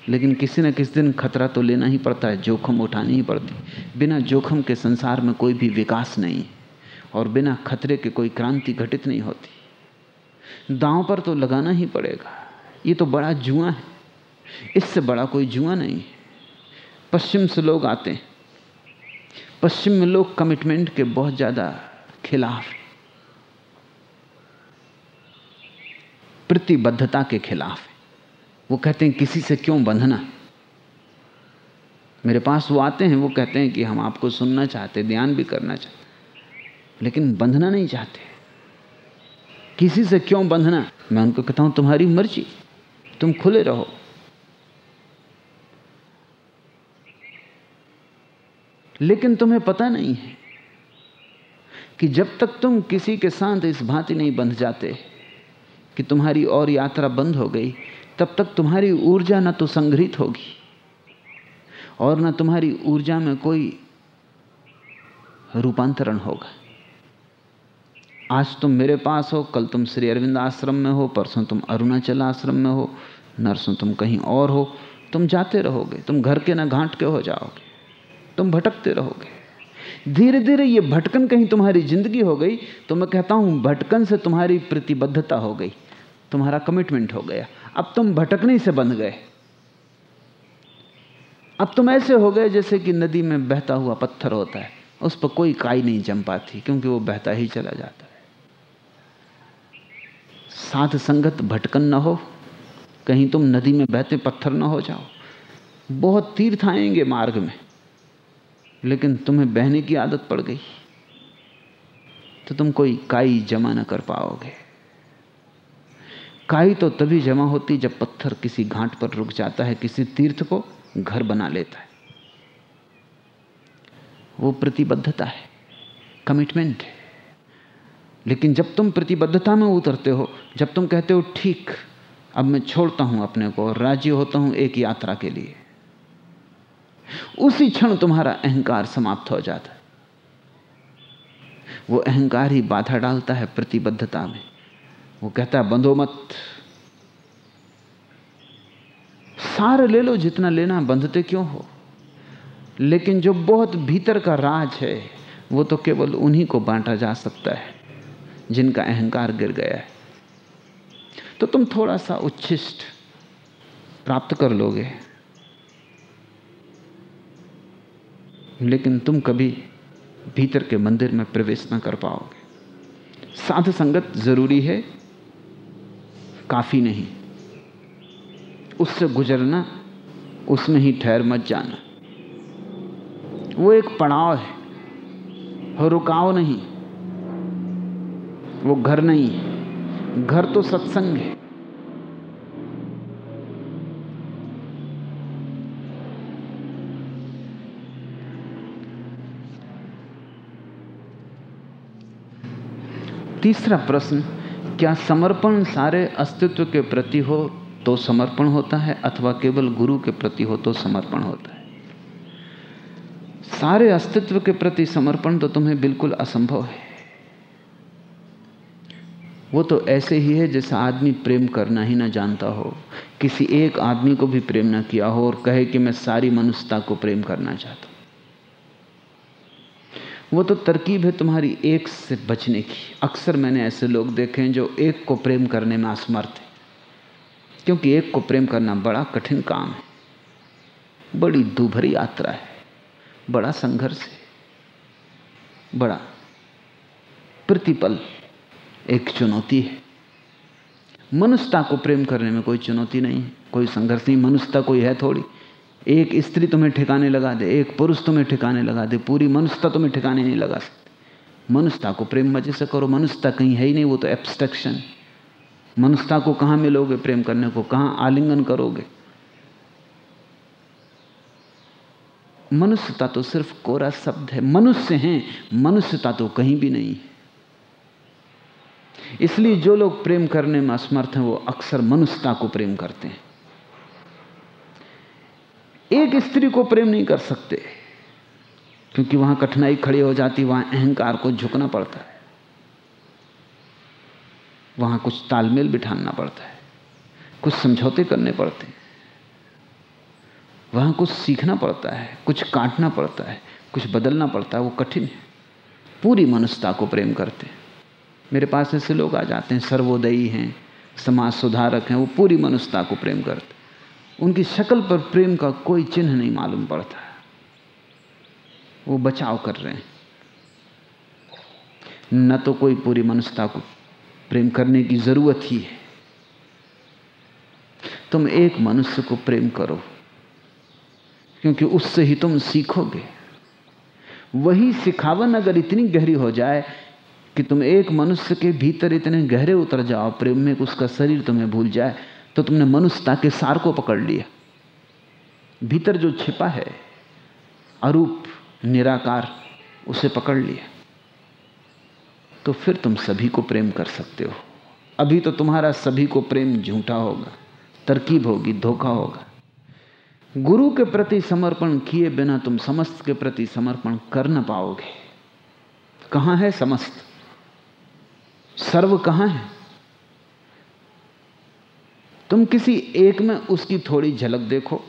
लेकिन किसी न किसी दिन खतरा तो लेना ही पड़ता है, जोखम उठानी ही पड़ती बिना जोखम के संसार में कोई भी विकास नहीं और बिना खतरे के कोई क्रांति घटित नहीं होती। दांव पर तो लगाना ही पड़ेगा। ये तो बड़ा जुआ है। इससे बड़ा कोई जुआ नहीं है। पश्चिम से लोग आते हैं। पश्चिम में लोग कमिटमेंट के बहुत ज़्यादा खिलाफ प्रतिबद्धता के खिलाफ है। वो कहते हैं, किसी से क्यों बंधना? मेरे पास वो आते हैं, वो कहते हैं कि हम आपको सुनना चाहते, ध्यान भी करना चाहते, लेकिन बंधना नहीं चाहते। किसी से क्यों बंधना? मैं उनको कहता हूँ, तुम्हारी मर्ज़ी, तुम खुले रहो। लेकिन तुम्हें पता नहीं है कि जब तक तुम किसी के साथ इस भांति नहीं बंध जाते, कि तुम्हारी और यात्रा बंद हो गई तब तक तुम्हारी ऊर्जा न तो संग्रहित होगी और न तुम्हारी ऊर्जा में कोई रूपांतरण होगा। आज तुम मेरे पास हो, कल तुम श्री अरविंद आश्रम में हो, परसों तुम अरुणाचल आश्रम में हो, नरसों तुम कहीं और हो, तुम जाते रहोगे, तुम घर के ना घाट के हो जाओगे, तुम भटकते रहोगे। धीरे धीरे ये भटकन कहीं तुम्हारी ज़िंदगी हो गई तो मैं कहता हूँ, भटकन से तुम्हारी प्रतिबद्धता हो गई, तुम्हारा कमिटमेंट हो गया। अब तुम भटकने से बंध गए। अब तुम ऐसे हो गए जैसे कि नदी में बहता हुआ पत्थर होता है। उस पर कोई काई नहीं जम पाती, क्योंकि वो बहता ही चला जाता है। साथ संगत भटकन ना हो, कहीं तुम नदी में बहते पत्थर ना हो जाओ। बहुत तीर्थ आएँगे मार्ग में, लेकिन तुम्हें बहने की आदत पड़ गई। तो तुम कोई काई जमा ना कर पाओगे। काई तो तभी जमा होती जब पत्थर किसी घाट पर रुक जाता है, किसी तीर्थ को घर बना लेता है। वो प्रतिबद्धता है कमिटमेंट है। लेकिन जब तुम प्रतिबद्धता में उतरते हो, जब तुम कहते हो, ठीक, अब मैं छोड़ता हूँ अपने को और राज़ी होता हूँ एक यात्रा के लिए, उसी क्षण तुम्हारा अहंकार समाप्त हो जाता है। वो अहंकार ही बाधा डालता है प्रतिबद्धता में। वो कहता है, बंधो मत। सार ले लो जितना लेना बंधते क्यों हो? लेकिन जो बहुत भीतर का राज है, वो तो केवल उन्हीं को बांटा जा सकता है, जिनका अहंकार गिर गया है। तो तुम थोड़ा सा उच्छिष्ट प्राप्त कर लोगे। लेकिन तुम कभी भीतर के मंदिर में प्रवेश ना कर पाओगे। साध संगत ज़रूरी है काफ़ी नहीं। उससे गुजरना, उसमें ही ठहर मत जाना। वो एक पड़ाव है हो रुकाव नहीं। वो घर नहीं घर तो सत्संग है। तीसरा प्रश्न क्या समर्पण सारे अस्तित्व के प्रति हो तो समर्पण होता है, अथवा केवल गुरु के प्रति हो तो समर्पण होता है? सारे अस्तित्व के प्रति समर्पण तो तुम्हें बिल्कुल असंभव है। वो तो ऐसे ही है जैसा आदमी प्रेम करना ही ना जानता हो। किसी एक आदमी को भी प्रेम ना किया हो और कहे कि मैं सारी मनुष्यता को प्रेम करना चाहता वो तो तरकीब है तुम्हारी एक से बचने की। अक्सर मैंने ऐसे लोग देखे हैं जो एक को प्रेम करने में असमर्थ है। क्योंकि एक को प्रेम करना बड़ा कठिन काम है। बड़ी दूभरी यात्रा है। बड़ा संघर्ष है। बड़ा प्रतिपल एक चुनौती है। मनुष्यता को प्रेम करने में कोई चुनौती नहीं है। कोई संघर्ष नहीं। मनुष्यता कोई है थोड़ी। एक स्त्री तुम्हें ठिकाने लगा दे, एक पुरुष तुम्हें ठिकाने लगा दे, पूरी मनुष्यता तुम्हें ठिकाने नहीं लगा सकती। मनुष्यता को प्रेम मज़े से करो, मनुष्यता कहीं है ही नहीं, वो तो एब्स्ट्रक्शन मनुष्यता को कहाँ मिलोगे प्रेम करने को, कहाँ आलिंगन करोगे? मनुष्यता तो सिर्फ़ कोरा शब्द है। मनुष्य हैं, मनुष्यता तो कहीं भी नहीं। है इसलिए जो लोग प्रेम करने में असमर्थ हैं, वो अक्सर मनुष्यता को प्रेम करते हैं। एक स्त्री को प्रेम नहीं कर सकते, क्योंकि वहाँ कठिनाई खड़ी हो जाती, वहाँ अहंकार को झुकना पड़ता है। वहाँ कुछ तालमेल बिठाना पड़ता है, कुछ समझौते करने पड़ते हैं, वहाँ कुछ सीखना पड़ता है, कुछ काटना पड़ता है, कुछ बदलना पड़ता है, वो कठिन है। पूरी मनुष्यता को प्रेम करते हैं। मेरे पास ऐसे लोग आ जाते हैं, सर्वोदयी हैं, समाज सुधारक हैं, वो पूरी मनुष्यता को प्रेम करते उनकी शक्ल पर प्रेम का कोई चिन्ह नहीं मालूम पड़ता। वो बचाव कर रहे हैं। न तो कोई पूरी मनुष्यता को प्रेम करने की ज़रूरत ही है। तुम एक मनुष्य को प्रेम करो, क्योंकि उससे ही तुम सीखोगे। वही सिखावन अगर इतनी गहरी हो जाए कि तुम एक मनुष्य के भीतर इतने गहरे उतर जाओ, प्रेम में उसका शरीर तुम्हें भूल जाए तो तुमने मनुष्यता के सार को पकड़ लिया। भीतर जो छिपा है, अरूप, निराकार, उसे पकड़ लिया। तो फिर तुम सभी को प्रेम कर सकते हो। अभी तो तुम्हारा सभी को प्रेम झूठा होगा, तरकीब होगी, धोखा होगा। गुरु के प्रति समर्पण किए बिना तुम समस्त के प्रति समर्पण कर न पाओगे। कहाँ है समस्त? सर्व कहाँ है? तुम किसी एक में उसकी थोड़ी झलक देखो।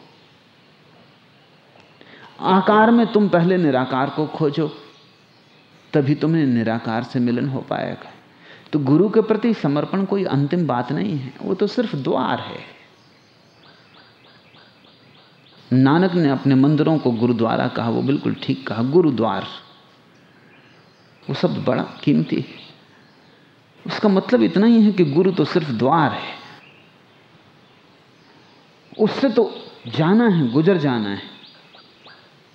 आकार में तुम पहले निराकार को खोजो, तभी तुम्हें निराकार से मिलन हो पाएगा। तो गुरु के प्रति समर्पण कोई अंतिम बात नहीं है, वो तो सिर्फ़ द्वार है। नानक ने अपने मंदिरों को गुरुद्वारा कहा, वो बिल्कुल ठीक कहा, गुरुद्वार। वो शब्द बड़ा कीमती है। उसका मतलब इतना ही है कि गुरु तो सिर्फ़ द्वार है। उससे तो जाना है, गुजर जाना है।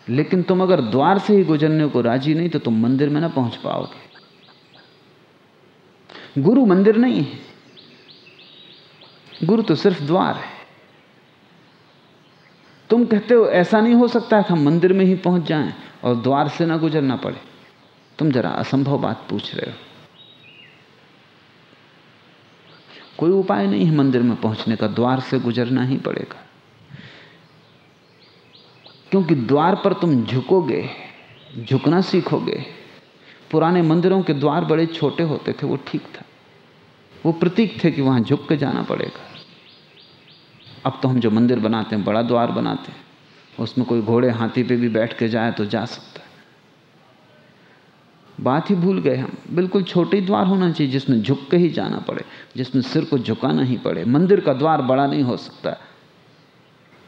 लेकिन तुम अगर द्वार से ही गुजरने को राज़ी नहीं तो तुम मंदिर में ना पहुँच पाओगे। गुरु मंदिर नहीं है। गुरु तो सिर्फ़ द्वार है। तुम कहते हो, ऐसा नहीं हो सकता है कि हम मंदिर में ही पहुँच जाएँ और द्वार से ना गुजरना पड़े। तुम जरा असंभव बात पूछ रहे हो। कोई उपाय नहीं है मंदिर में पहुँचने का, द्वार से गुजरना ही पड़ेगा। क्योंकि द्वार पर तुम झुकोगे, झुकना सीखोगे। पुराने मंदिरों के द्वार बड़े छोटे होते थे, वो ठीक था। वो प्रतीक थे कि वहाँ झुक के जाना पड़ेगा। अब तो हम जो मंदिर बनाते हैं, बड़ा द्वार बनाते हैं, उसमें कोई घोड़े हाथी पे भी बैठ के जाए तो जा सकता है। बात ही भूल गए हम। बिल्कुल छोटे द्वार होना चाहिए जिसमें झुक के ही जाना पड़े। जिसमें सिर को झुकाना ही पड़े। मंदिर का द्वार बड़ा नहीं हो सकता।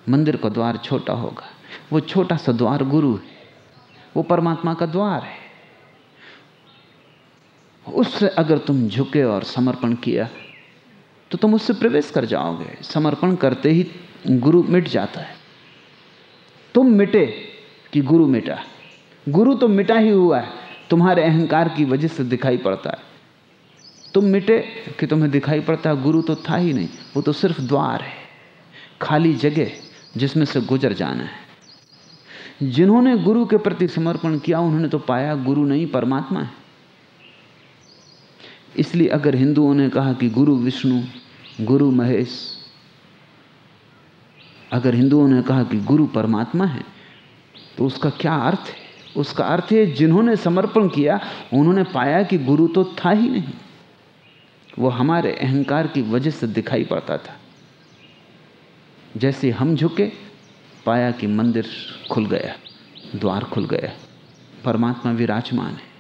मंदिर का द्वार छोटा होगा। वो छोटा सा द्वार गुरु है। वो परमात्मा का द्वार है। उससे अगर तुम झुके और समर्पण किया तो तुम उससे प्रवेश कर जाओगे। समर्पण करते ही गुरु मिट जाता है। तुम मिटे कि गुरु मिटा। गुरु तो मिटा ही हुआ है। तुम्हारे अहंकार की वजह से दिखाई पड़ता है। तुम मिटे कि तुम्हें दिखाई पड़ता गुरु तो था ही नहीं, वो तो सिर्फ़ द्वार है, खाली जगह जिसमें से गुजर जाना है। जिन्होंने गुरु के प्रति समर्पण किया, उन्होंने तो पाया गुरु नहीं, परमात्मा है। इसलिए अगर हिंदुओं ने कहा कि गुरु विष्णु, गुरु महेश, अगर हिंदुओं ने कहा कि गुरु परमात्मा है तो उसका क्या अर्थ है? उसका अर्थ है, जिन्होंने समर्पण किया, उन्होंने पाया कि गुरु तो था ही नहीं। वो हमारे अहंकार की वजह से दिखाई पड़ता था। जैसे हम झुके, पाया कि मंदिर खुल गया, द्वार खुल गया, परमात्मा विराजमान है।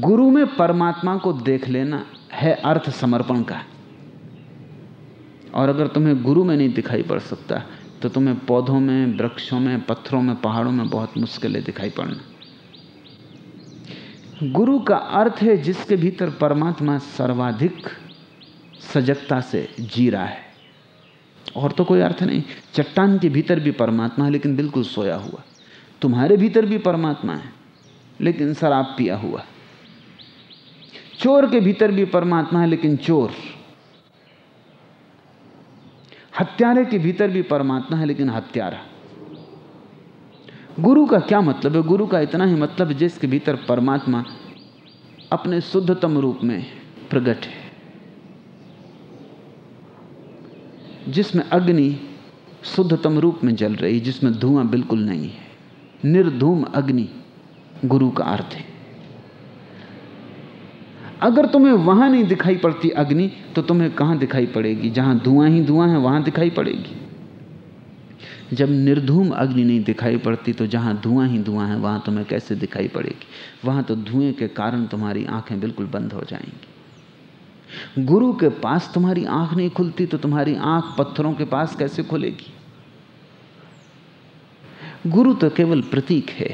गुरु में परमात्मा को देख लेना है अर्थ समर्पण का। और अगर तुम्हें गुरु में नहीं दिखाई पड़ सकता तो तुम्हें पौधों में, वृक्षों में, पत्थरों में, पहाड़ों में बहुत मुश्किलें दिखाई पड़ना। गुरु का अर्थ है जिसके भीतर परमात्मा सर्वाधिक सजगता से जी रहा है। और तो कोई अर्थ नहीं, चट्टान के भीतर भी परमात्मा है, लेकिन बिल्कुल सोया हुआ। तुम्हारे भीतर भी परमात्मा है, लेकिन शराब पिया हुआ। चोर के भीतर भी परमात्मा है, लेकिन चोर। हत्यारे के भीतर भी परमात्मा है, लेकिन हत्यारा। गुरु का क्या मतलब है? गुरु का इतना ही मतलब जिसके भीतर परमात्मा अपने शुद्धतम रूप में प्रकट है। जिसमें अग्नि शुद्धतम रूप में जल रही, जिसमें धुआँ बिल्कुल नहीं है। निर्धूम अग्नि गुरु का अर्थ है। अगर तुम्हें वहाँ नहीं दिखाई पड़ती अग्नि तो तुम्हें कहाँ दिखाई पड़ेगी? जहाँ धुआँ ही धुआँ है, वहाँ दिखाई पड़ेगी। जब निर्धूम अग्नि नहीं दिखाई पड़ती तो जहाँ धुआँ ही धुआँ है, वहाँ तुम्हें कैसे दिखाई पड़ेगी? वहाँ तो धुएँ के कारण तुम्हारी आँखें बिल्कुल बंद हो जाएँगी। गुरु के पास तुम्हारी आँख नहीं खुलती तो तुम्हारी आँख पत्थरों के पास कैसे खुलेगी? गुरु तो केवल प्रतीक है।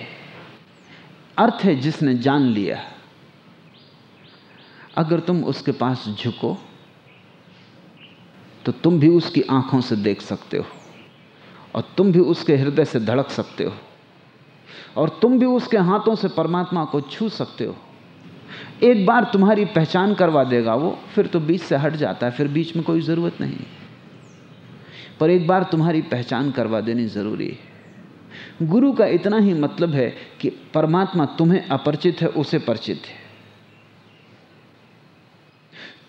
अर्थ है जिसने जान लिया। अगर तुम उसके पास झुको तो तुम भी उसकी आँखों से देख सकते हो। और तुम भी उसके हृदय से धड़क सकते हो। और तुम भी उसके हाथों से परमात्मा को छू सकते हो। एक बार तुम्हारी पहचान करवा देगा वो, फिर तो बीच से हट जाता है, फिर बीच में कोई ज़रूरत नहीं। पर एक बार तुम्हारी पहचान करवा देनी ज़रूरी है। गुरु का इतना ही मतलब है कि परमात्मा तुम्हें अपरिचित है, उसे परिचित है।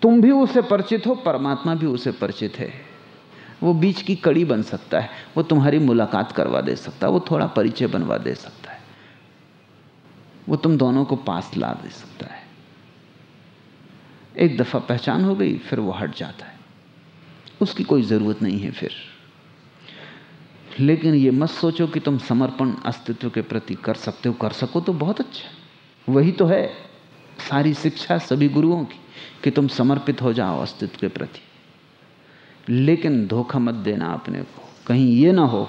तुम भी उसे परिचित हो, परमात्मा भी उसे परिचित है। वो बीच की कड़ी बन सकता है, वो तुम्हारी मुलाकात करवा दे सकता है, वो थोड़ा परिचय बनवा दे सकता है। वो तुम दोनों को पास ला दे सकता है। एक दफ़ा पहचान हो गई, फिर वो हट जाता है। उसकी कोई ज़रूरत नहीं है फिर। लेकिन ये मत सोचो कि तुम समर्पण अस्तित्व के प्रति कर सकते हो, कर सको तो बहुत अच्छा वही तो है, सारी शिक्षा सभी गुरुओं की, कि तुम समर्पित हो जाओ अस्तित्व के प्रति। लेकिन धोखा मत देना अपने को। कहीं ये ना हो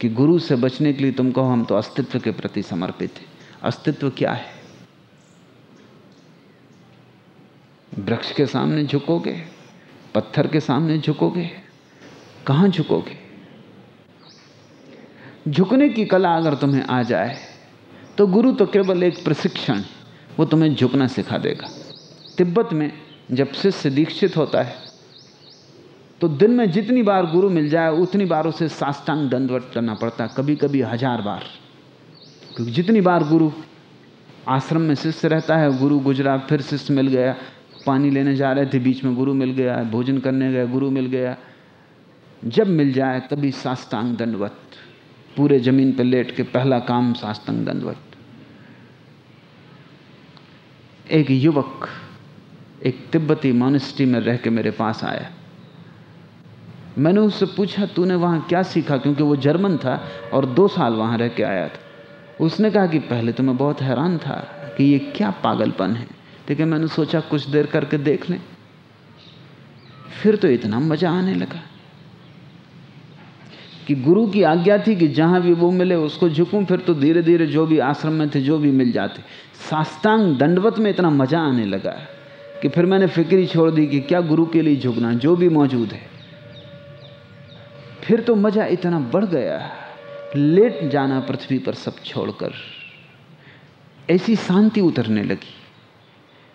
कि गुरु से बचने के लिए तुम कहो हम तो अस्तित्व के प्रति समर्पित हैं। अस्तित्व क्या है? वृक्ष के सामने झुकोगे? पत्थर के सामने झुकोगे? कहाँ झुकोगे? झुकने की कला अगर तुम्हें आ जाए तो गुरु तो केवल एक प्रशिक्षण, वो तुम्हें झुकना सिखा देगा। तिब्बत में जब शिष्य दीक्षित होता है तो दिन में जितनी बार गुरु मिल जाए, उतनी बार उसे साष्टांग दंडवट करना पड़ता कभी कभी हज़ार बार। क्योंकि जितनी बार गुरु आश्रम में शिष्य रहता है, गुरु गुजरा, फिर शिष्य मिल गया, पानी लेने जा रहे थे, बीच में गुरु मिल गया, भोजन करने गए, गुरु मिल गया। जब मिल जाए, तभी साष्टांग दंडवत, पूरे ज़मीन पर लेट के पहला काम साष्टांग दंडवत। एक युवक, एक तिब्बती मॉनेस्ट्री में रह के मेरे पास आया। मैंने उससे पूछा, तूने वहाँ क्या सीखा? क्योंकि वो जर्मन था और दो साल वहाँ रह के आया था। उसने कहा कि पहले तो मैं बहुत हैरान था कि ये क्या पागलपन है। लेकिन मैंने सोचा कुछ देर करके देख लें। फिर तो इतना मज़ा आने लगा कि गुरु की आज्ञा थी कि जहाँ भी वो मिले उसको झुकूं। फिर तो धीरे धीरे जो भी आश्रम में थे, जो भी मिल जाते, साष्टांग दंडवत में इतना मज़ा आने लगा कि फिर मैंने फिक्री छोड़ दी कि क्या गुरु के लिए झुकना, जो भी मौजूद है। फिर तो मज़ा इतना बढ़ गया। लेट जाना पृथ्वी पर सब छोड़कर। ऐसी शांति उतरने लगी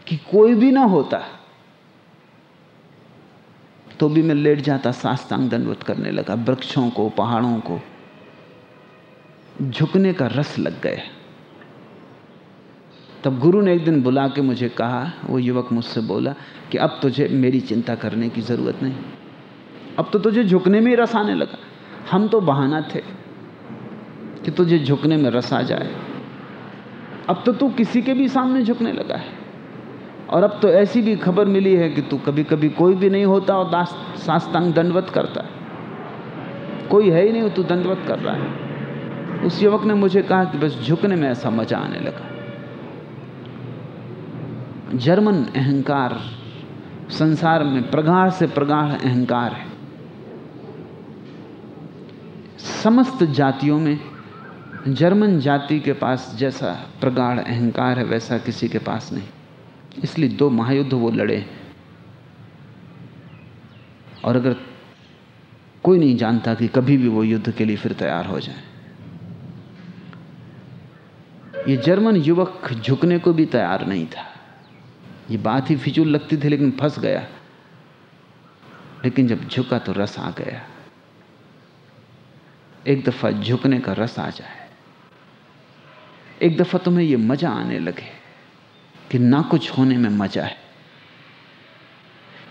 कि कोई भी ना होता। तो भी मैं लेट जाता साष्टांग दंडवत करने लगा। वृक्षों को, पहाड़ों को झुकने का रस लग गया। तब गुरु ने एक दिन बुला के मुझे कहा, वो युवक मुझसे बोला कि अब तुझे मेरी चिंता करने की ज़रूरत नहीं। अब तो तुझे झुकने में रस आने लगा। हम तो बहाना थे कि तुझे झुकने में रस आ जाए। अब तो तू किसी के भी सामने झुकने लगा है। और अब तो ऐसी भी खबर मिली है कि तू कभी कभी कोई भी नहीं होता और दास, सास्तांग दंडवत करता है। कोई है ही नहीं तू दंडवत कर रहा है। उस युवक ने मुझे कहा कि बस झुकने में ऐसा मज़ा आने लगा। जर्मन अहंकार संसार में प्रगाढ़ से प्रगाढ़ अहंकार है। समस्त जातियों में जर्मन जाति के पास जैसा प्रगाढ़ अहंकार है, वैसा किसी के पास नहीं। इसलिए दो महायुद्ध वो लड़े। और अगर कोई नहीं जानता कि कभी भी वो युद्ध के लिए फिर तैयार हो जाए। ये जर्मन युवक झुकने को भी तैयार नहीं था। ये बात ही फिजूल लगती थी, लेकिन फंस गया। लेकिन जब झुका तो रस आ गया। एक दफ़ा झुकने का रस आ जाए। एक दफ़ा तुम्हें यह मज़ा आने लगे कि ना कुछ होने में मज़ा है,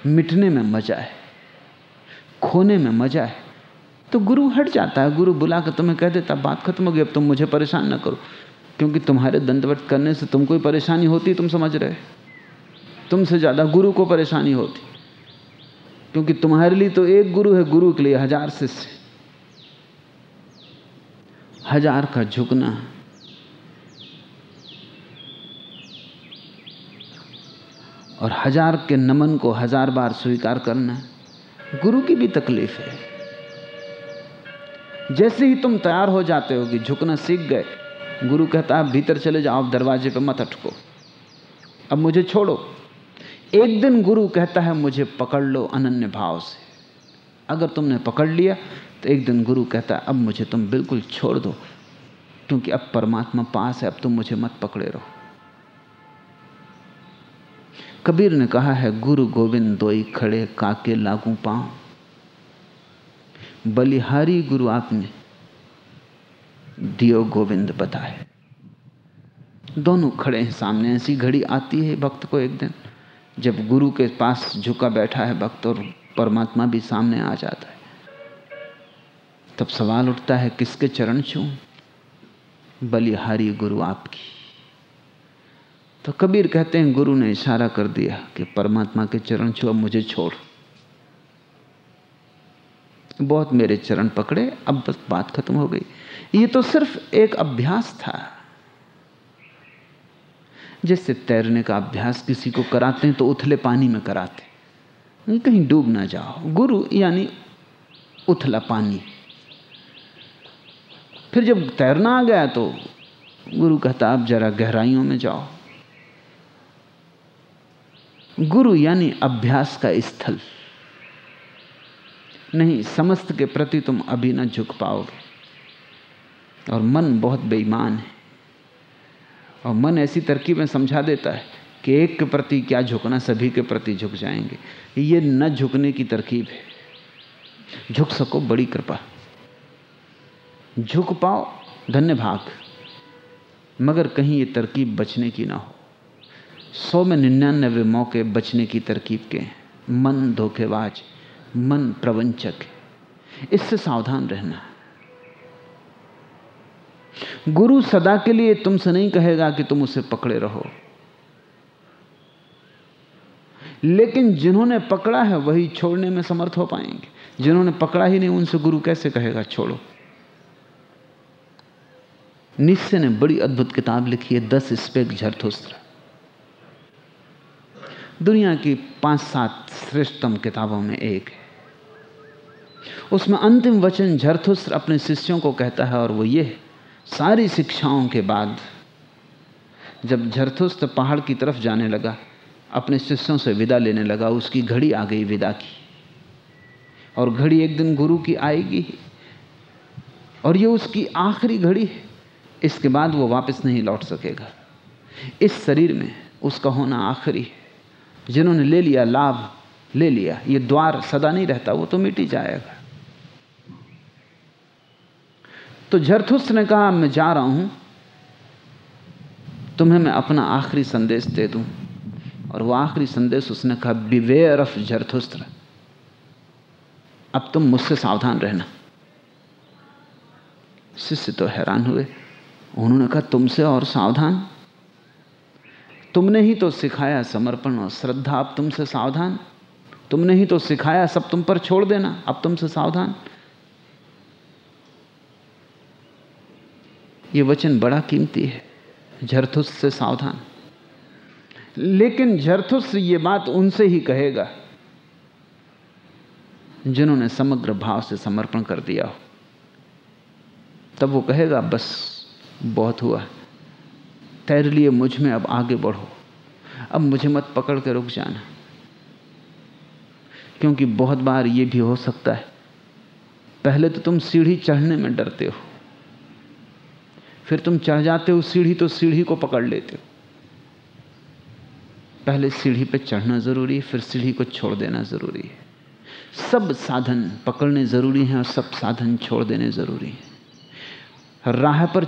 मिटने में मज़ा है, खोने में मज़ा है। तो गुरु हट जाता है, गुरु बुला कर तुम्हें कह देता, बात खत्म हो गई, अब तुम मुझे परेशान ना करो, क्योंकि तुम्हारे दंडवट करने से तुमको ही परेशानी होती, तुम समझ रहे तुमसे ज़्यादा गुरु को परेशानी होती, क्योंकि तुम्हारे लिए तो एक गुरु है, गुरु के लिए हज़ार शिष्य हज़ार का झुकना। और हज़ार के नमन को हज़ार बार स्वीकार करना गुरु की भी तकलीफ़ है। जैसे ही तुम तैयार हो जाते हो कि झुकना सीख गए, गुरु कहता है भीतर चले जाओ, आप दरवाजे पे मत अटको। अब मुझे छोड़ो। एक दिन गुरु कहता है, मुझे पकड़ लो अनन्य भाव से। अगर तुमने पकड़ लिया तो एक दिन गुरु कहता, अब मुझे तुम बिल्कुल छोड़ दो, क्योंकि अब परमात्मा पास है, अब तुम मुझे मत पकड़े रहो. कबीर ने कहा है, गुरु गोविंद दोई खड़े काके लागू पाँव। बलिहारी गुरु आपने दियो गोविंद बताए। दोनों खड़े हैं सामने, ऐसी घड़ी आती है भक्त को एक दिन, जब गुरु के पास झुका बैठा है भक्त और परमात्मा भी सामने आ जाता है। तब सवाल उठता है, किसके चरण छू? बलिहारी गुरु आपकी। तो कबीर कहते हैं, गुरु ने इशारा कर दिया कि परमात्मा के चरण छू, अब मुझे छोड़। बहुत मेरे चरण पकड़े, अब बस बात खत्म हो गई। ये तो सिर्फ़ एक अभ्यास था। जैसे तैरने का अभ्यास किसी को कराते हैं तो उथले पानी में कराते कहीं डूब ना जाओ। गुरु यानी उथला पानी। फिर जब तैरना आ गया तो गुरु कहता आप जरा गहराइयों में जाओ। गुरु यानी अभ्यास का स्थल। नहीं, समस्त के प्रति तुम अभी ना झुक पाओगे। और मन बहुत बेईमान है। और मन ऐसी तरकीब में समझा देता है कि एक के प्रति क्या झुकना, सभी के प्रति झुक जाएँगे। ये न झुकने की तरकीब है। झुक सको बड़ी कृपा। झुक पाओ, धन्य भाग। मगर कहीं ये तरकीब बचने की ना हो। सौ में निन्यानवे मौके बचने की तरकीब के मन धोखेबाज, मन प्रवंचक इससे सावधान रहना। गुरु सदा के लिए तुमसे नहीं कहेगा कि तुम उसे पकड़े रहो। लेकिन जिन्होंने पकड़ा है, वही छोड़ने में समर्थ हो पाएँगे। जिन्होंने पकड़ा ही नहीं, उनसे गुरु कैसे कहेगा, छोड़ो। निश्चय ने बड़ी अद्भुत किताब लिखी है, दस स्पेक झरथुस्त्र। दुनिया की पाँच सात श्रेष्ठतम किताबों में एक है। उसमें अंतिम वचन झरथुस्त्र अपने शिष्यों को कहता है और वो ये सारी शिक्षाओं के बाद जब झरथुस्त्र पहाड़ की तरफ़ जाने लगा, अपने शिष्यों से विदा लेने लगा, उसकी घड़ी आ गई विदा की। और घड़ी एक दिन गुरु की आएगी और ये उसकी आखिरी घड़ी है। इसके बाद वो वापस नहीं लौट सकेगा। इस शरीर में उसका होना आखिरी है। जिन्होंने ले लिया लाभ, ले लिया, ये द्वार सदा नहीं रहता, वो तो मिट जाएगा। तो जरथुस ने कहा, मैं जा रहा हूँ, तुम्हें मैं अपना आखिरी संदेश दे दूँ। और वो आखिरी संदेश उसने कहा बिवेयर ऑफ़ जरथुस्त्र अब तुम मुझसे सावधान रहना। शिष्य तो हैरान हुए। उन्होंने कहा, तुमसे और सावधान? तुमने ही तो सिखाया समर्पण और श्रद्धा, अब तुमसे सावधान। तुमने ही तो सिखाया सब तुम पर छोड़ देना, अब तुमसे सावधान। ये वचन बड़ा कीमती है, झरथुस से सावधान। लेकिन झरथुस ये बात उनसे ही कहेगा, जिन्होंने समग्र भाव से समर्पण कर दिया हो। तब वो कहेगा, बस बहुत हुआ। तैर लिए मुझमें, अब आगे बढ़ो। अब मुझे मत पकड़ के रुक जाना। क्योंकि बहुत बार ये भी हो सकता है, पहले तो तुम सीढ़ी चढ़ने में डरते हो। फिर तुम चढ़ जाते हो, सीढ़ी तो सीढ़ी को पकड़ लेते हो। पहले सीढ़ी पे चढ़ना ज़रूरी है, फिर सीढ़ी को छोड़ देना ज़रूरी है। सब साधन पकड़ने ज़रूरी हैं और सब साधन छोड़ देने ज़रूरी है। राह पर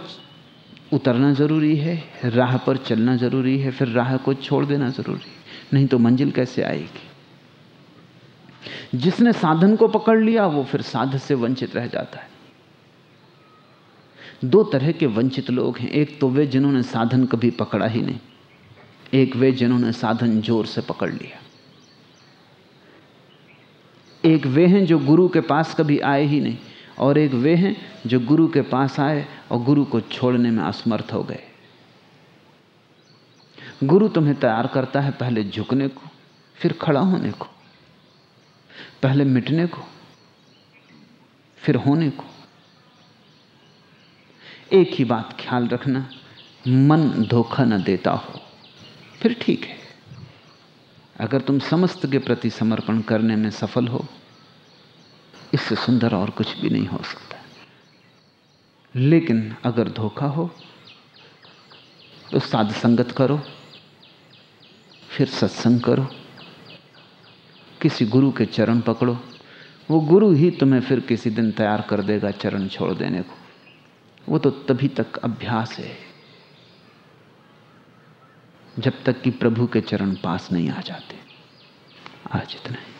उतरना ज़रूरी है, राह पर चलना ज़रूरी है, फिर राह को छोड़ देना ज़रूरी है, नहीं तो मंजिल कैसे आएगी? जिसने साधन को पकड़ लिया, वो फिर साध से वंचित रह जाता है। दो तरह के वंचित लोग हैं, एक तो वे जिन्होंने साधन कभी पकड़ा ही नहीं, एक वे जिन्होंने साधन ज़ोर से पकड़ लिया। एक वे हैं जो गुरु के पास कभी आए ही नहीं और एक वे हैं जो गुरु के पास आए और गुरु को छोड़ने में असमर्थ हो गए। गुरु तुम्हें तैयार करता है पहले झुकने को, फिर खड़ा होने को, पहले मिटने को, फिर होने को। एक ही बात ख्याल रखना, मन धोखा न देता हो, फिर ठीक है। अगर तुम समस्त के प्रति समर्पण करने में सफल हो इससे सुंदर और कुछ भी नहीं हो सकता। लेकिन अगर धोखा हो तो साध संगत करो, फिर सत्संग करो, किसी गुरु के चरण पकड़ो। वो गुरु ही तुम्हें फिर किसी दिन तैयार कर देगा चरण छोड़ देने को। वो तो तभी तक अभ्यास है, जब तक कि प्रभु के चरण पास नहीं आ जाते। आज इतना ही।